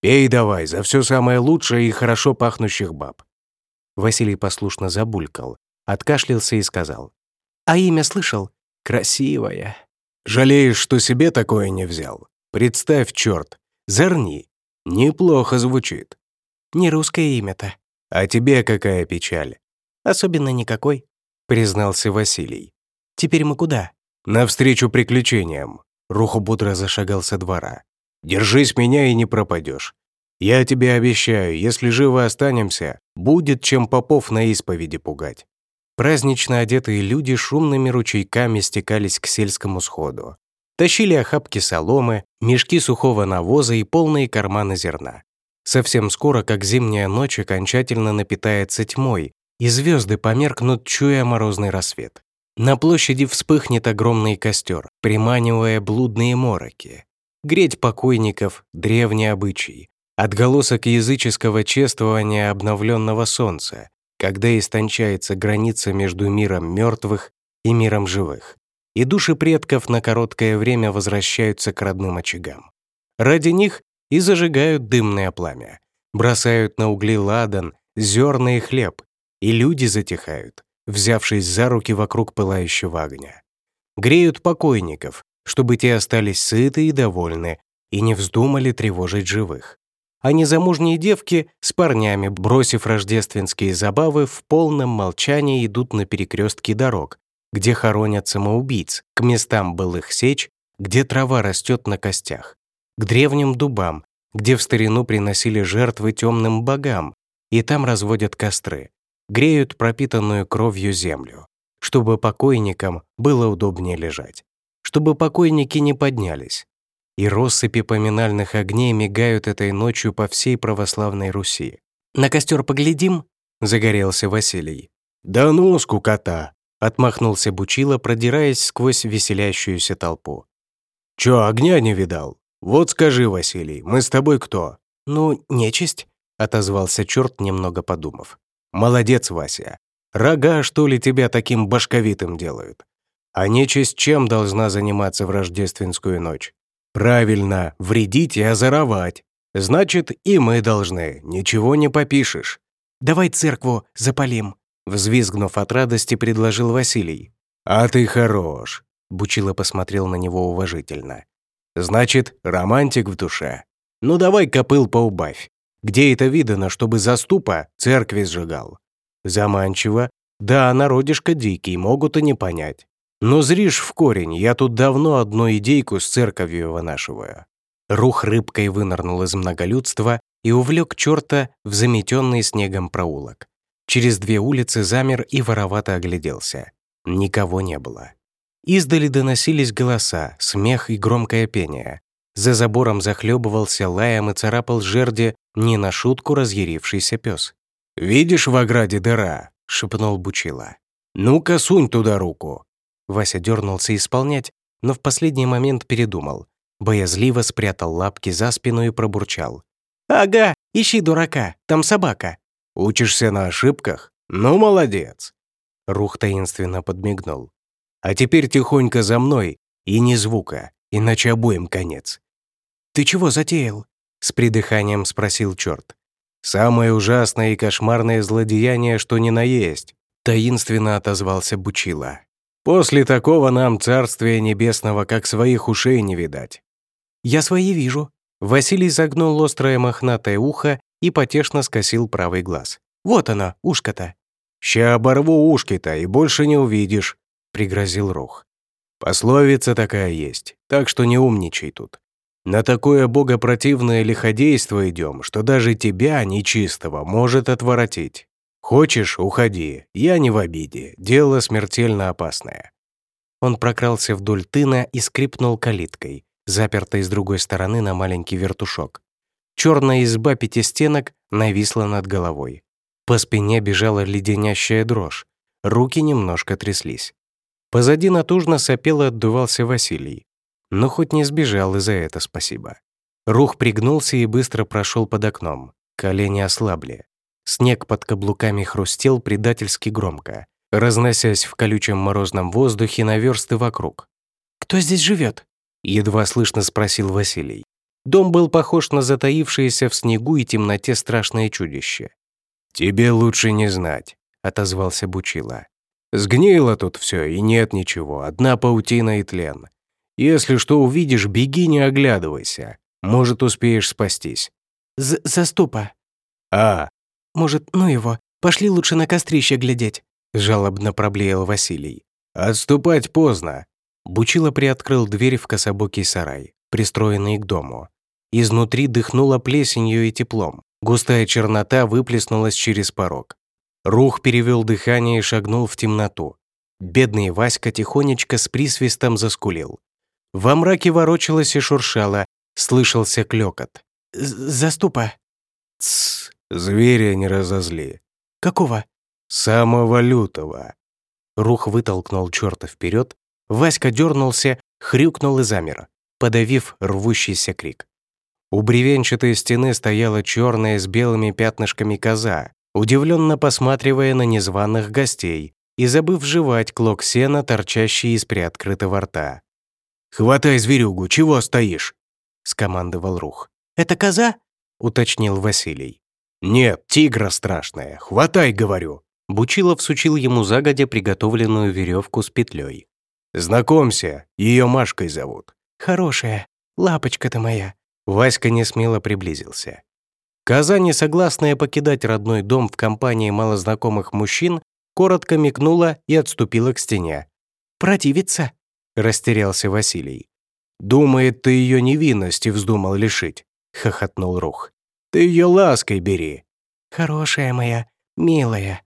«Пей давай, за все самое лучшее и хорошо пахнущих баб». Василий послушно забулькал, откашлялся и сказал. «А имя слышал? Красивая. Жалеешь, что себе такое не взял? Представь, черт, Зарни. Неплохо звучит. Не русское имя-то. А тебе какая печаль? Особенно никакой, признался Василий. Теперь мы куда? Навстречу приключениям. Руху бодро зашагал со двора. Держись меня и не пропадешь. Я тебе обещаю, если живо останемся, будет чем попов на исповеди пугать. Празднично одетые люди шумными ручейками стекались к сельскому сходу. Тащили охапки соломы, мешки сухого навоза и полные карманы зерна. Совсем скоро, как зимняя ночь окончательно напитается тьмой, и звезды померкнут, чуя морозный рассвет. На площади вспыхнет огромный костер, приманивая блудные мороки. Греть покойников — древний обычай, отголосок языческого чествования обновленного солнца, когда истончается граница между миром мертвых и миром живых, и души предков на короткое время возвращаются к родным очагам. Ради них и зажигают дымное пламя, бросают на угли ладан, зерна и хлеб, и люди затихают, взявшись за руки вокруг пылающего огня. Греют покойников, чтобы те остались сыты и довольны и не вздумали тревожить живых а незамужние девки с парнями, бросив рождественские забавы, в полном молчании идут на перекрестки дорог, где хоронят самоубийц, к местам былых сеч где трава растет на костях, к древним дубам, где в старину приносили жертвы темным богам, и там разводят костры, греют пропитанную кровью землю, чтобы покойникам было удобнее лежать, чтобы покойники не поднялись. И россыпи поминальных огней мигают этой ночью по всей православной Руси. «На костер поглядим?» — загорелся Василий. «Да ну, скукота!» — отмахнулся Бучила, продираясь сквозь веселящуюся толпу. «Чё, огня не видал? Вот скажи, Василий, мы с тобой кто?» «Ну, нечисть», — отозвался черт, немного подумав. «Молодец, Вася. Рога, что ли, тебя таким башковитым делают? А нечисть чем должна заниматься в рождественскую ночь? Правильно, вредить и озоровать. Значит, и мы должны, ничего не попишешь. «Давай церкву запалим», — взвизгнув от радости, предложил Василий. «А ты хорош», — Бучило посмотрел на него уважительно. «Значит, романтик в душе. Ну давай копыл поубавь. Где это видано, чтобы заступа церкви сжигал? Заманчиво. Да, народишко дикий, могут и не понять. Но зришь в корень, я тут давно одну идейку с церковью вынашиваю». Рух рыбкой вынырнул из многолюдства и увлек черта в заметенный снегом проулок. Через две улицы замер и воровато огляделся. Никого не было. Издали доносились голоса, смех и громкое пение. За забором захлебывался лаем и царапал жерди не на шутку разъярившийся пес. «Видишь в ограде дыра?» — шепнул Бучила. «Ну-ка, сунь туда руку!» Вася дернулся исполнять, но в последний момент передумал. Боязливо спрятал лапки за спину и пробурчал. «Ага, ищи дурака, там собака». «Учишься на ошибках? Ну, молодец!» Рух таинственно подмигнул. «А теперь тихонько за мной и ни звука, иначе обоим конец». «Ты чего затеял?» — с придыханием спросил черт. «Самое ужасное и кошмарное злодеяние, что ни на есть», — таинственно отозвался Бучила. «После такого нам царствия небесного как своих ушей не видать». «Я свои вижу». Василий загнул острое мохнатое ухо и потешно скосил правый глаз. «Вот оно, ушко-то». «Ща оборву ушки-то и больше не увидишь», — пригрозил Рух. «Пословица такая есть, так что не умничай тут. На такое богопротивное лиходейство идем, что даже тебя, нечистого, может отворотить. Хочешь — уходи, я не в обиде, дело смертельно опасное». Он прокрался вдоль тына и скрипнул калиткой, запертой с другой стороны на маленький вертушок. Черная изба пяти стенок нависла над головой. По спине бежала леденящая дрожь, руки немножко тряслись. Позади натужно сопел и отдувался Василий. Но хоть не сбежал, и за это спасибо. Рух пригнулся и быстро прошел под окном. Колени ослабли. Снег под каблуками хрустел предательски громко, разносясь в колючем морозном воздухе на версты вокруг. «Кто здесь живет? едва слышно спросил Василий. Дом был похож на затаившееся в снегу и темноте страшное чудище. «Тебе лучше не знать», — отозвался Бучила. «Сгнило тут все и нет ничего, одна паутина и тлен. Если что увидишь, беги, не оглядывайся. Может, успеешь спастись». З «Заступа». «А». «Может, ну его, пошли лучше на кострище глядеть», — жалобно проблеял Василий. «Отступать поздно». Бучила приоткрыл дверь в кособокий сарай, пристроенный к дому. Изнутри дыхнуло плесенью и теплом. Густая чернота выплеснулась через порог. Рух перевел дыхание и шагнул в темноту. Бедный Васька тихонечко с присвистом заскулил. Во мраке ворочалось и шуршало, слышался клёкот. «Заступа!» «Тссс, зверя не разозли». «Какого?» «Самого лютого». Рух вытолкнул черта вперед, Васька дернулся, хрюкнул и замер, подавив рвущийся крик. У бревенчатой стены стояла черная с белыми пятнышками коза, удивленно посматривая на незваных гостей и забыв жевать клок сена, торчащий из приоткрытого рта. «Хватай зверюгу, чего стоишь?» — скомандовал Рух. «Это коза?» — уточнил Василий. «Нет, тигра страшная. Хватай, говорю!» Бучилов сучил ему загодя приготовленную веревку с петлей. «Знакомься, ее Машкой зовут». «Хорошая, лапочка-то моя». Васька несмело приблизился. Коза, не согласная покидать родной дом в компании малознакомых мужчин, коротко мигнула и отступила к стене. «Противится?» Растерялся Василий. Думает, ты ее невинности вздумал лишить», — хохотнул Рух. «Ты ее лаской бери». «Хорошая моя, милая».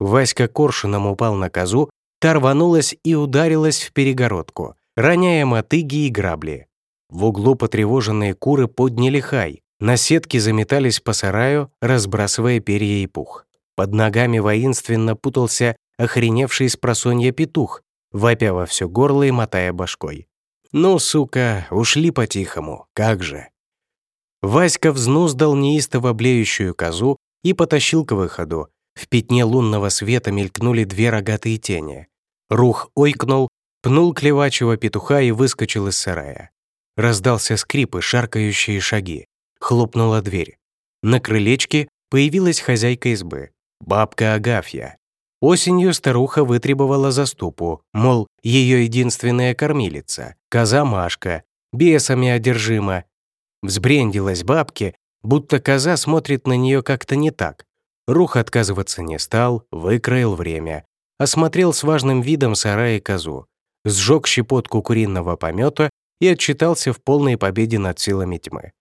Васька коршуном упал на козу, та рванулась и ударилась в перегородку, роняя мотыги и грабли. В углу потревоженные куры подняли хай, на сетке заметались по сараю, разбрасывая перья и пух. Под ногами воинственно путался охреневший с просонья петух, вопя во все горло и мотая башкой. «Ну, сука, ушли по-тихому, как же!» Васька взнуздал неистово блеющую козу и потащил к выходу. В пятне лунного света мелькнули две рогатые тени. Рух ойкнул, пнул клевачего петуха и выскочил из сарая. Раздался скрип и шаркающие шаги. Хлопнула дверь. На крылечке появилась хозяйка избы, бабка Агафья. Осенью старуха вытребовала заступу, мол, ее единственная кормилица, коза Машка, бесами одержима. Взбрендилась бабке, будто коза смотрит на нее как-то не так. Рух отказываться не стал, выкроил время. Осмотрел с важным видом сарай и козу. Сжег щепотку куриного помета и отчитался в полной победе над силами тьмы.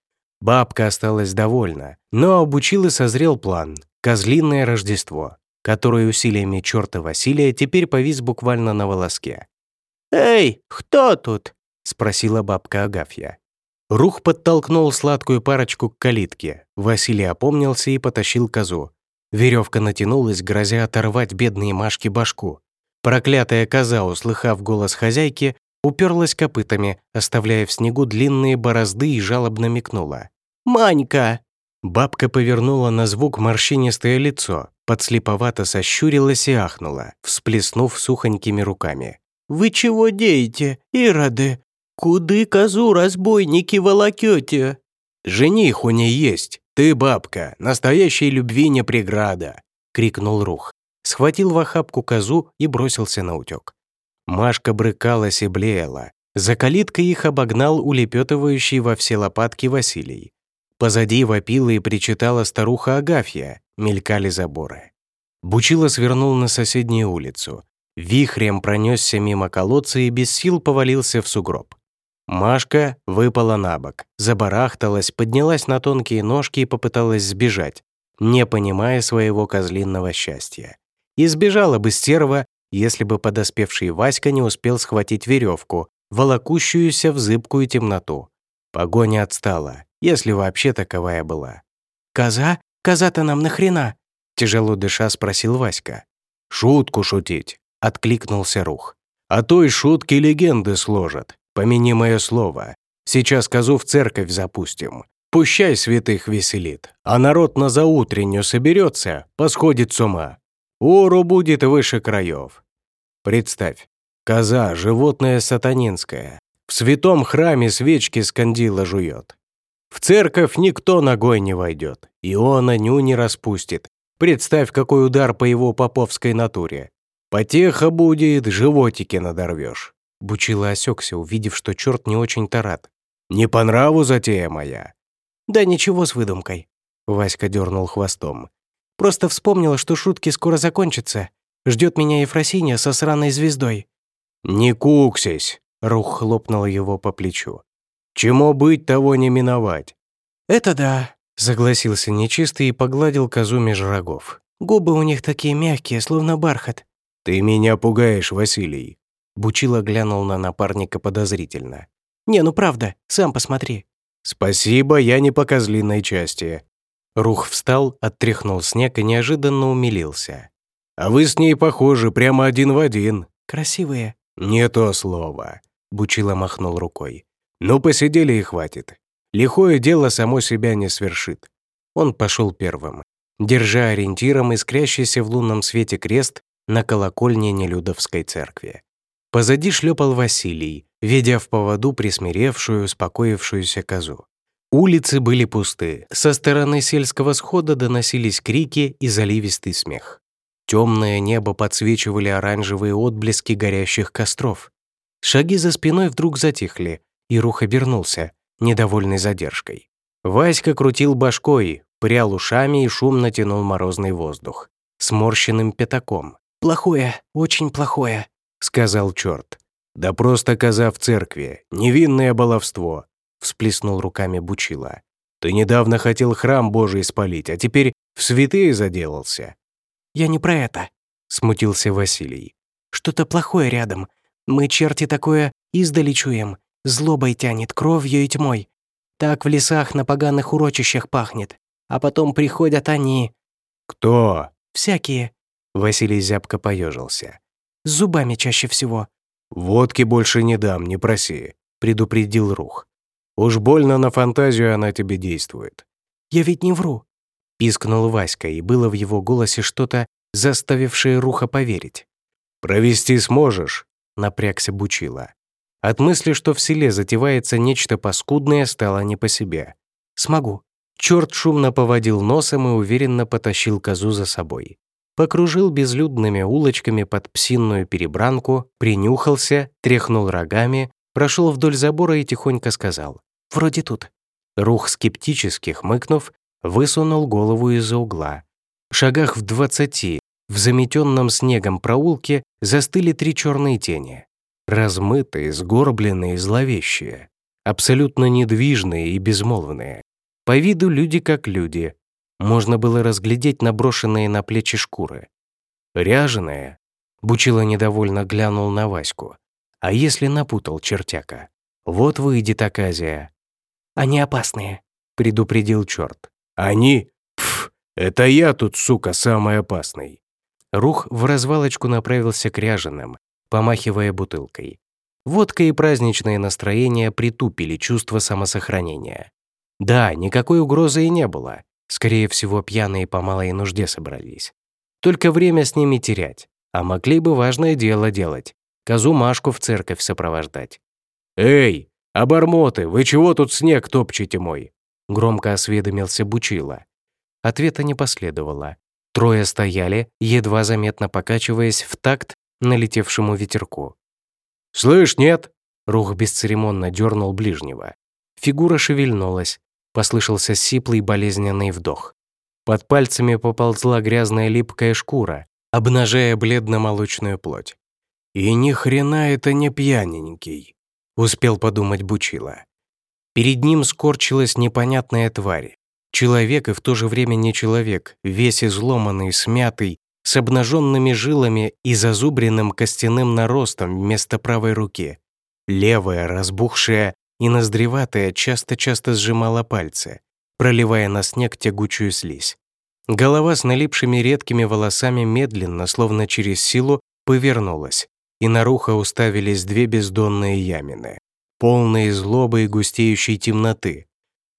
Бабка осталась довольна, но обучил и созрел план — козлиное Рождество который усилиями черта Василия теперь повис буквально на волоске. «Эй, кто тут?» — спросила бабка Агафья. Рух подтолкнул сладкую парочку к калитке. Василий опомнился и потащил козу. Веревка натянулась, грозя оторвать бедные Машке башку. Проклятая коза, услыхав голос хозяйки, уперлась копытами, оставляя в снегу длинные борозды и жалобно микнула. «Манька!» Бабка повернула на звук морщинистое лицо, подслеповато сощурилась и ахнула, всплеснув сухонькими руками. «Вы чего деете, ироды? Куды козу разбойники волокете?» «Жених у ней есть, ты, бабка, настоящей любви не преграда!» — крикнул Рух. Схватил в охапку козу и бросился на утек. Машка брыкалась и блеяла. За калиткой их обогнал улепетывающий во все лопатки Василий. Позади вопила и причитала старуха Агафья, мелькали заборы. Бучило свернул на соседнюю улицу. Вихрем пронесся мимо колодца и без сил повалился в сугроб. Машка выпала на бок, забарахталась, поднялась на тонкие ножки и попыталась сбежать, не понимая своего козлинного счастья. И сбежала бы стерва, если бы подоспевший Васька не успел схватить веревку, волокущуюся в зыбкую темноту. Погоня отстала если вообще таковая была. «Коза? Коза-то нам нахрена?» Тяжело дыша спросил Васька. «Шутку шутить», — откликнулся Рух. «А то и шутки легенды сложат. Помяни мое слово. Сейчас козу в церковь запустим. Пущай святых веселит, а народ на заутреннюю соберется, посходит с ума. Ору будет выше краев. Представь, коза — животное сатанинское. В святом храме свечки с кандила жует. В церковь никто ногой не войдет, и он ню не распустит. Представь, какой удар по его поповской натуре. Потеха будет, животики надорвешь. Бучила осекся, увидев, что черт не очень тарат. «Не по нраву затея моя?» «Да ничего с выдумкой», — Васька дернул хвостом. «Просто вспомнила, что шутки скоро закончатся. Ждет меня Ефросинья со сраной звездой». «Не куксись», — Рух хлопнул его по плечу. Чему быть, того не миновать». «Это да», — согласился нечистый и погладил козу меж рогов. «Губы у них такие мягкие, словно бархат». «Ты меня пугаешь, Василий». Бучило глянул на напарника подозрительно. «Не, ну правда, сам посмотри». «Спасибо, я не по козлиной части». Рух встал, оттряхнул снег и неожиданно умилился. «А вы с ней похожи, прямо один в один». «Красивые». «Не то слово», — Бучило махнул рукой. «Ну, посидели и хватит. Лихое дело само себя не свершит». Он пошел первым, держа ориентиром искрящийся в лунном свете крест на колокольне Нелюдовской церкви. Позади шлепал Василий, ведя в поводу присмиревшую, успокоившуюся козу. Улицы были пусты, со стороны сельского схода доносились крики и заливистый смех. Темное небо подсвечивали оранжевые отблески горящих костров. Шаги за спиной вдруг затихли, и Рух обернулся, недовольный задержкой. Васька крутил башкой, прял ушами и шумно тянул морозный воздух. Сморщенным пятаком. «Плохое, очень плохое», — сказал черт. Да просто коза в церкви, невинное баловство», — всплеснул руками Бучила. «Ты недавно хотел храм Божий спалить, а теперь в святые заделался». «Я не про это», — смутился Василий. «Что-то плохое рядом. Мы, черти, такое издали чуем. Злобой тянет, кровью и тьмой. Так в лесах на поганых урочищах пахнет. А потом приходят они...» «Кто?» «Всякие». Василий зябко поежился. «С зубами чаще всего». «Водки больше не дам, не проси», — предупредил Рух. «Уж больно на фантазию она тебе действует». «Я ведь не вру», — пискнул Васька, и было в его голосе что-то, заставившее Руха поверить. «Провести сможешь?» — напрягся Бучила. От мысли, что в селе затевается нечто паскудное, стало не по себе. «Смогу». Черт шумно поводил носом и уверенно потащил козу за собой покружил безлюдными улочками под псинную перебранку, принюхался, тряхнул рогами, прошел вдоль забора и тихонько сказал «Вроде тут». Рух скептически хмыкнув, высунул голову из-за угла. В шагах в двадцати, в заметенном снегом проулке застыли три черные тени. Размытые, сгорбленные, зловещие. Абсолютно недвижные и безмолвные. По виду люди как люди, можно было разглядеть наброшенные на плечи шкуры. Ряженые. Бучило недовольно глянул на Ваську. А если напутал чертяка? Вот выйдет оказия. «Они опасные», — предупредил черт. «Они? Пф, это я тут, сука, самый опасный». Рух в развалочку направился к ряженым, помахивая бутылкой. Водка и праздничное настроение притупили чувство самосохранения. Да, никакой угрозы и не было. Скорее всего, пьяные по малой нужде собрались. Только время с ними терять. А могли бы важное дело делать. Козу Машку в церковь сопровождать. «Эй, обормоты, вы чего тут снег топчете мой?» Громко осведомился Бучила. Ответа не последовало. Трое стояли, едва заметно покачиваясь в такт налетевшему ветерку. «Слышь, нет?» Рух бесцеремонно дернул ближнего. Фигура шевельнулась, Послышался сиплый болезненный вдох. Под пальцами поползла грязная липкая шкура, обнажая бледно-молочную плоть. «И ни хрена это не пьяненький», — успел подумать Бучила. Перед ним скорчилась непонятная тварь. Человек и в то же время не человек, весь изломанный, смятый, с обнаженными жилами и зазубренным костяным наростом вместо правой руки. Левая, разбухшая, и ноздреватая часто-часто сжимала пальцы, проливая на снег тягучую слизь. Голова с налипшими редкими волосами медленно, словно через силу, повернулась, и на рухо уставились две бездонные ямины, полные злобы и густеющей темноты.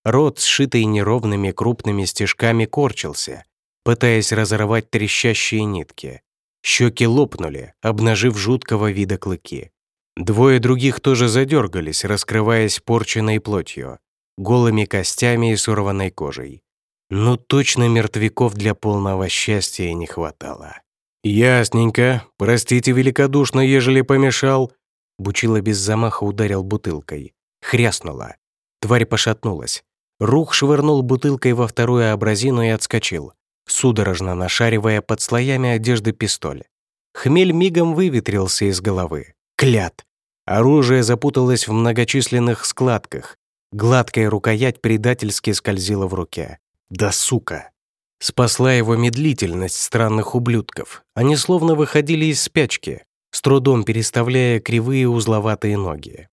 Рот, сшитый неровными крупными стежками, корчился, пытаясь разорвать трещащие нитки. Щеки лопнули, обнажив жуткого вида клыки. Двое других тоже задергались, раскрываясь порченной плотью, голыми костями и сорванной кожей. Ну точно мертвяков для полного счастья не хватало. «Ясненько. Простите великодушно, ежели помешал». Бучила без замаха ударил бутылкой. Хряснула. Тварь пошатнулась. Рух швырнул бутылкой во вторую абразину и отскочил, судорожно нашаривая под слоями одежды пистоль. Хмель мигом выветрился из головы. Клят! Оружие запуталось в многочисленных складках. Гладкая рукоять предательски скользила в руке. Да сука! Спасла его медлительность странных ублюдков. Они словно выходили из спячки, с трудом переставляя кривые узловатые ноги.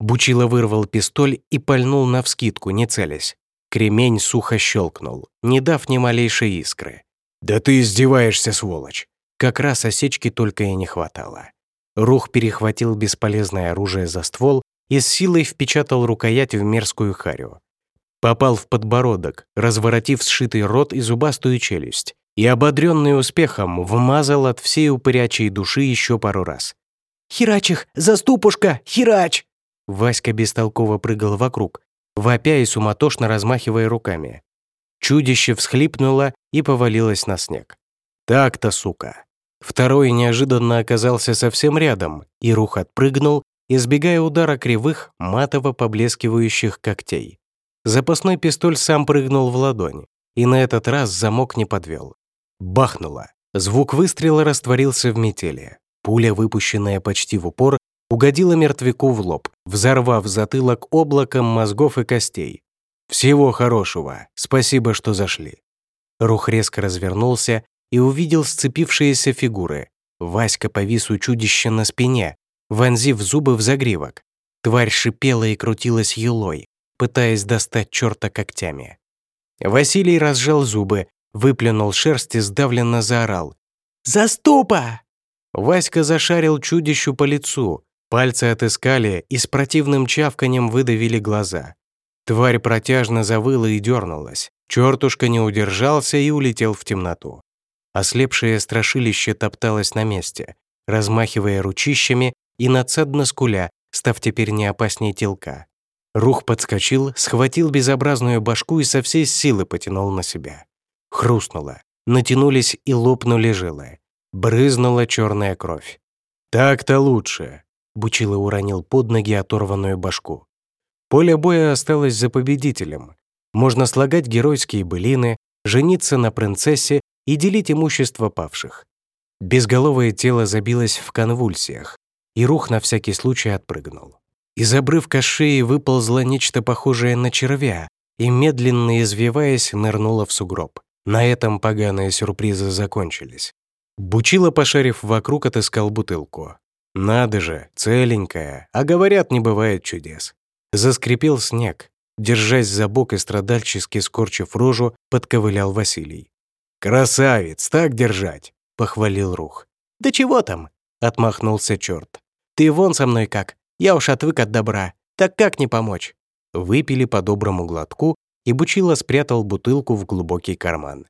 Бучило вырвал пистоль и пальнул навскидку, не целясь. Кремень сухо щелкнул, не дав ни малейшей искры. «Да ты издеваешься, сволочь!» Как раз осечки только и не хватало. Рух перехватил бесполезное оружие за ствол и с силой впечатал рукоять в мерзкую харю. Попал в подбородок, разворотив сшитый рот и зубастую челюсть, и, ободренный успехом, вмазал от всей упырячей души еще пару раз. «Херач их! Заступушка! Херач!» Васька бестолково прыгал вокруг, вопя и суматошно размахивая руками. Чудище всхлипнуло и повалилось на снег. «Так-то, сука!» Второй неожиданно оказался совсем рядом, и Рух отпрыгнул, избегая удара кривых, матово поблескивающих когтей. Запасной пистоль сам прыгнул в ладонь, и на этот раз замок не подвел. Бахнуло. Звук выстрела растворился в метели. Пуля, выпущенная почти в упор, угодила мертвяку в лоб, взорвав затылок облаком мозгов и костей. «Всего хорошего. Спасибо, что зашли». Рух резко развернулся и увидел сцепившиеся фигуры. Васька повис у чудища на спине, вонзив зубы в загривок. Тварь шипела и крутилась юлой, пытаясь достать черта когтями. Василий разжал зубы, выплюнул шерсть и сдавленно заорал. «Заступа!» Васька зашарил чудищу по лицу, пальцы отыскали и с противным чавканем выдавили глаза. Тварь протяжно завыла и дернулась. Чертушка не удержался и улетел в темноту. Ослепшее страшилище топталось на месте, размахивая ручищами и надсадно скуля, став теперь не опаснее телка. Рух подскочил, схватил безобразную башку и со всей силы потянул на себя. Хрустнуло, натянулись и лопнули жилы. Брызнула черная кровь. «Так-то лучше», — Бучило уронил под ноги оторванную башку. Поле боя осталось за победителем. Можно слагать геройские былины, жениться на принцессе и делить имущество павших. Безголовое тело забилось в конвульсиях, и рух на всякий случай отпрыгнул. Из обрывка шеи выползло нечто похожее на червя и, медленно извиваясь, нырнуло в сугроб. На этом поганые сюрпризы закончились. Бучило, пошарив вокруг, отыскал бутылку. «Надо же, целенькая, а говорят, не бывает чудес». Заскрипел снег. Держась за бок и страдальчески скорчив рожу, подковылял Василий. «Красавец, так держать!» — похвалил Рух. «Да чего там?» — отмахнулся черт. «Ты вон со мной как, я уж отвык от добра, так как не помочь?» Выпили по доброму глотку, и Бучило спрятал бутылку в глубокий карман.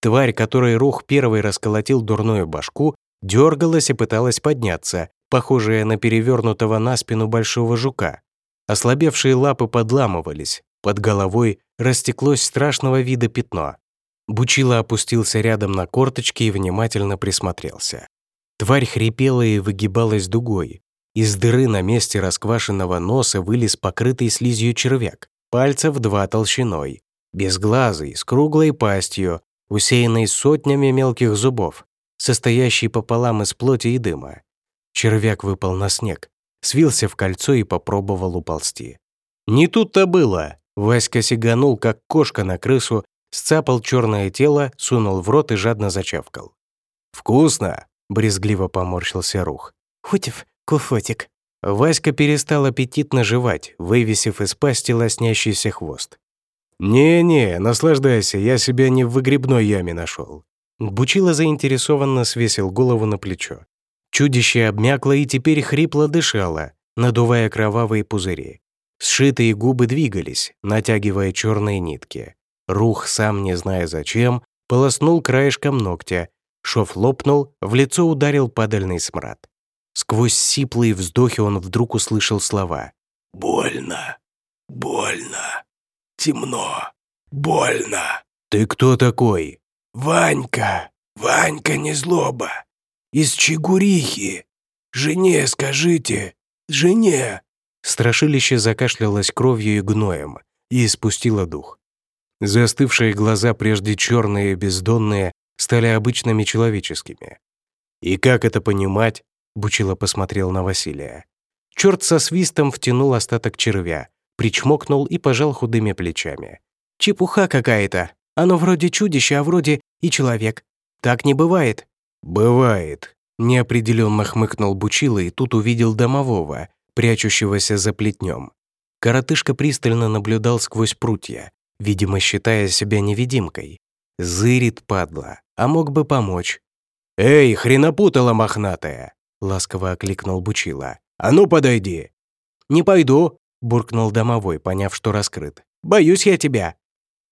Тварь, которой Рух первый расколотил дурную башку, дергалась и пыталась подняться, похожая на перевернутого на спину большого жука. Ослабевшие лапы подламывались, под головой растеклось страшного вида пятно. Бучило опустился рядом на корточки и внимательно присмотрелся. Тварь хрипела и выгибалась дугой. Из дыры на месте расквашенного носа вылез покрытый слизью червяк, пальцев два толщиной, безглазый, с круглой пастью, усеянной сотнями мелких зубов, состоящий пополам из плоти и дыма. Червяк выпал на снег, свился в кольцо и попробовал уползти. Не тут-то было. Васька сиганул, как кошка на крысу, сцапал черное тело, сунул в рот и жадно зачавкал. «Вкусно!» — брезгливо поморщился Рух. «Хутев, куфотик». Васька перестал аппетитно жевать, вывесив из пасти лоснящийся хвост. «Не-не, наслаждайся, я себя не в выгребной яме нашел. Бучило заинтересованно свесил голову на плечо. Чудище обмякло и теперь хрипло дышало, надувая кровавые пузыри. Сшитые губы двигались, натягивая черные нитки. Рух, сам не зная зачем, полоснул краешком ногтя. Шов лопнул, в лицо ударил падальный смрад. Сквозь сиплые вздохи он вдруг услышал слова. «Больно, больно, темно, больно». «Ты кто такой?» «Ванька, Ванька не злоба из Чигурихи. Жене скажите, жене!» Страшилище закашлялось кровью и гноем и испустило дух. Застывшие глаза, прежде черные и бездонные, стали обычными человеческими. «И как это понимать?» — Бучило посмотрел на Василия. Черт со свистом втянул остаток червя, причмокнул и пожал худыми плечами. «Чепуха какая-то. Оно вроде чудище, а вроде и человек. Так не бывает. «Бывает», — неопределенно хмыкнул Бучило и тут увидел домового, прячущегося за плетнем. Коротышка пристально наблюдал сквозь прутья, видимо, считая себя невидимкой. Зырит, падла, а мог бы помочь. «Эй, хренопутала мохнатая!» — ласково окликнул Бучила. «А ну, подойди!» «Не пойду!» — буркнул домовой, поняв, что раскрыт. «Боюсь я тебя!»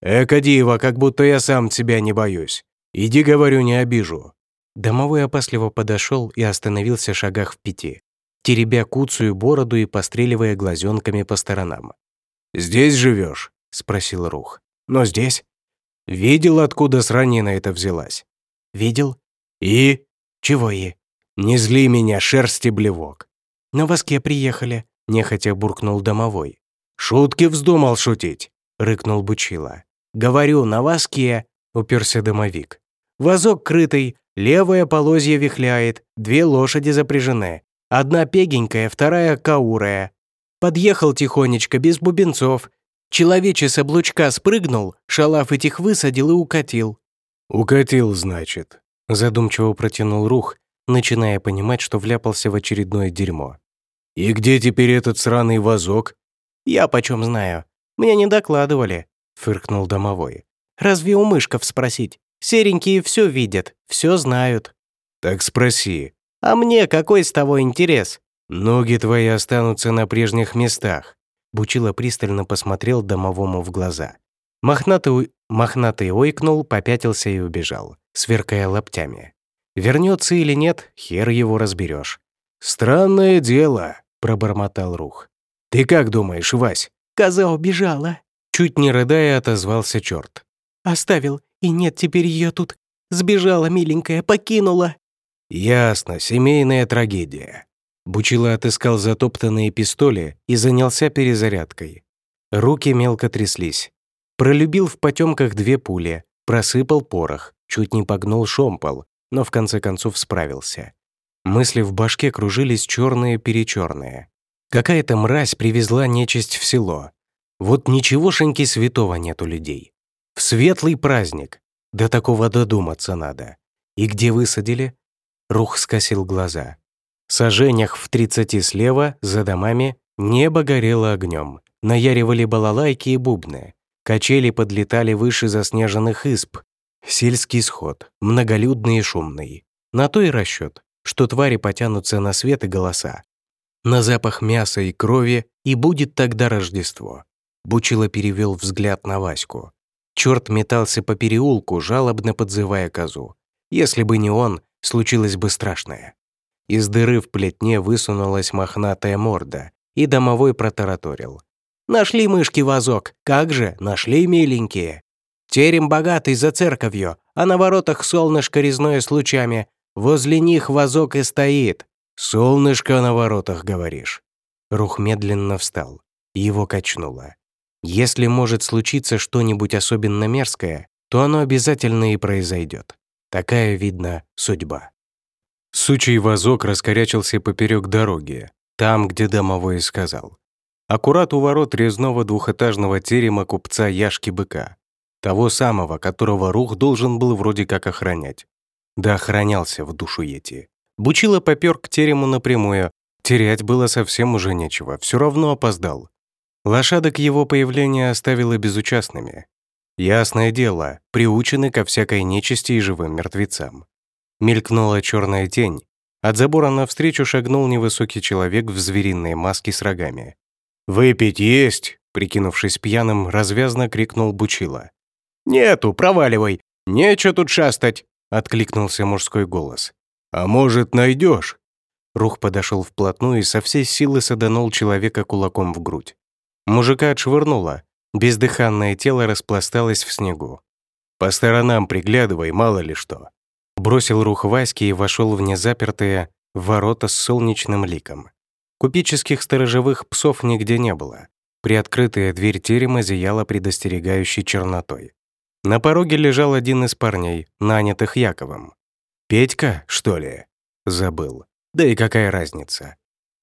«Эка дива, как будто я сам тебя не боюсь. Иди, говорю, не обижу. Домовой опасливо подошел и остановился в шагах в пяти, теребя куцую бороду и постреливая глазенками по сторонам. «Здесь живешь? спросил Рух. «Но здесь?» «Видел, откуда сранина это взялась?» «Видел». «И?» «Чего и?» «Не зли меня, шерсти блевок». «На воске приехали», — нехотя буркнул домовой. «Шутки вздумал шутить», — рыкнул Бучила. «Говорю, на воске», — уперся домовик. «Вазок крытый, Левое полозье вихляет, две лошади запряжены. Одна пегенькая, вторая каурая. Подъехал тихонечко, без бубенцов. Человече с облучка спрыгнул, шалав этих высадил и укатил. «Укатил, значит», — задумчиво протянул Рух, начиная понимать, что вляпался в очередное дерьмо. «И где теперь этот сраный вазок?» «Я почем знаю. Мне не докладывали», — фыркнул домовой. «Разве у мышков спросить? Серенькие все видят, все знают». «Так спроси». «А мне какой с того интерес?» «Ноги твои останутся на прежних местах», — Бучило пристально посмотрел домовому в глаза. Мохнатый, мохнатый ойкнул, попятился и убежал, сверкая лаптями. Вернется или нет, хер его разберешь. «Странное дело», — пробормотал Рух. «Ты как думаешь, Вась?» «Коза убежала», — чуть не рыдая отозвался черт. «Оставил, и нет теперь ее тут. Сбежала, миленькая, покинула». «Ясно, семейная трагедия». Бучило отыскал затоптанные пистоли и занялся перезарядкой. Руки мелко тряслись. Пролюбил в потемках две пули, просыпал порох, чуть не погнул шомпол, но в конце концов справился. Мысли в башке кружились черные-перечерные. Какая-то мразь привезла нечисть в село. Вот ничегошеньки святого нет у людей. В светлый праздник. До такого додуматься надо. И где высадили? Рух скосил глаза. В сажениях в тридцати слева, за домами, небо горело огнем. Наяривали балалайки и бубны. Качели подлетали выше заснеженных изб, Сельский сход, многолюдный и шумный. На то и расчет, что твари потянутся на свет и голоса. На запах мяса и крови, и будет тогда Рождество. Бучило перевел взгляд на Ваську. Черт метался по переулку, жалобно подзывая козу. Если бы не он, случилось бы страшное. Из дыры в плетне высунулась мохнатая морда, и домовой протараторил. «Нашли мышки вазок, как же, нашли миленькие. Терем богатый за церковью, а на воротах солнышко резное с лучами. Возле них вазок и стоит. Солнышко на воротах, говоришь?» Рух медленно встал. Его качнуло. Если может случиться что-нибудь особенно мерзкое, то оно обязательно и произойдет. Такая, видно, судьба. Сучий вазок раскорячился поперек дороги, там, где домовой сказал. Аккурат у ворот резного двухэтажного терема купца Яшки-быка. Того самого, которого Рух должен был вроде как охранять. Да охранялся в душу Ети. Бучило попер к терему напрямую. Терять было совсем уже нечего, все равно опоздал. Лошадок его появление оставило безучастными. Ясное дело, приучены ко всякой нечисти и живым мертвецам. Мелькнула черная тень. От забора навстречу шагнул невысокий человек в звериной маске с рогами. «Выпить есть!» Прикинувшись пьяным, развязно крикнул Бучила. «Нету, проваливай! Нечего тут шастать!» — откликнулся мужской голос. «А может, найдешь?» Рух подошел вплотную и со всей силы саданул человека кулаком в грудь. Мужика отшвырнуло, бездыханное тело распласталось в снегу. «По сторонам приглядывай, мало ли что». Бросил рух Васьки и вошел в незапертые ворота с солнечным ликом. Купеческих сторожевых псов нигде не было. Приоткрытая дверь терема зияла предостерегающей чернотой. На пороге лежал один из парней, нанятых Яковом. «Петька, что ли?» Забыл. Да и какая разница?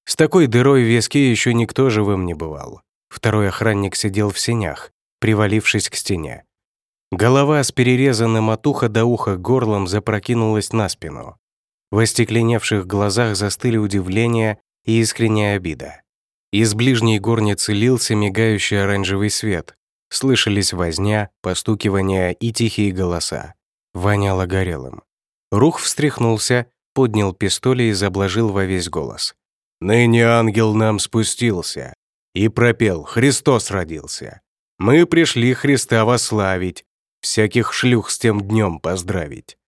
С такой дырой в виске еще никто живым не бывал. Второй охранник сидел в сенях, привалившись к стене. Голова с перерезанным от уха до уха горлом запрокинулась на спину. В остекленевших глазах застыли удивление и искренняя обида. Из ближней горницы лился мигающий оранжевый свет, Слышались возня, постукивания и тихие голоса. Воняло горелым. Рух встряхнулся, поднял пистоль и заблажил во весь голос. «Ныне ангел нам спустился и пропел «Христос родился». Мы пришли Христа вославить, всяких шлюх с тем днем поздравить.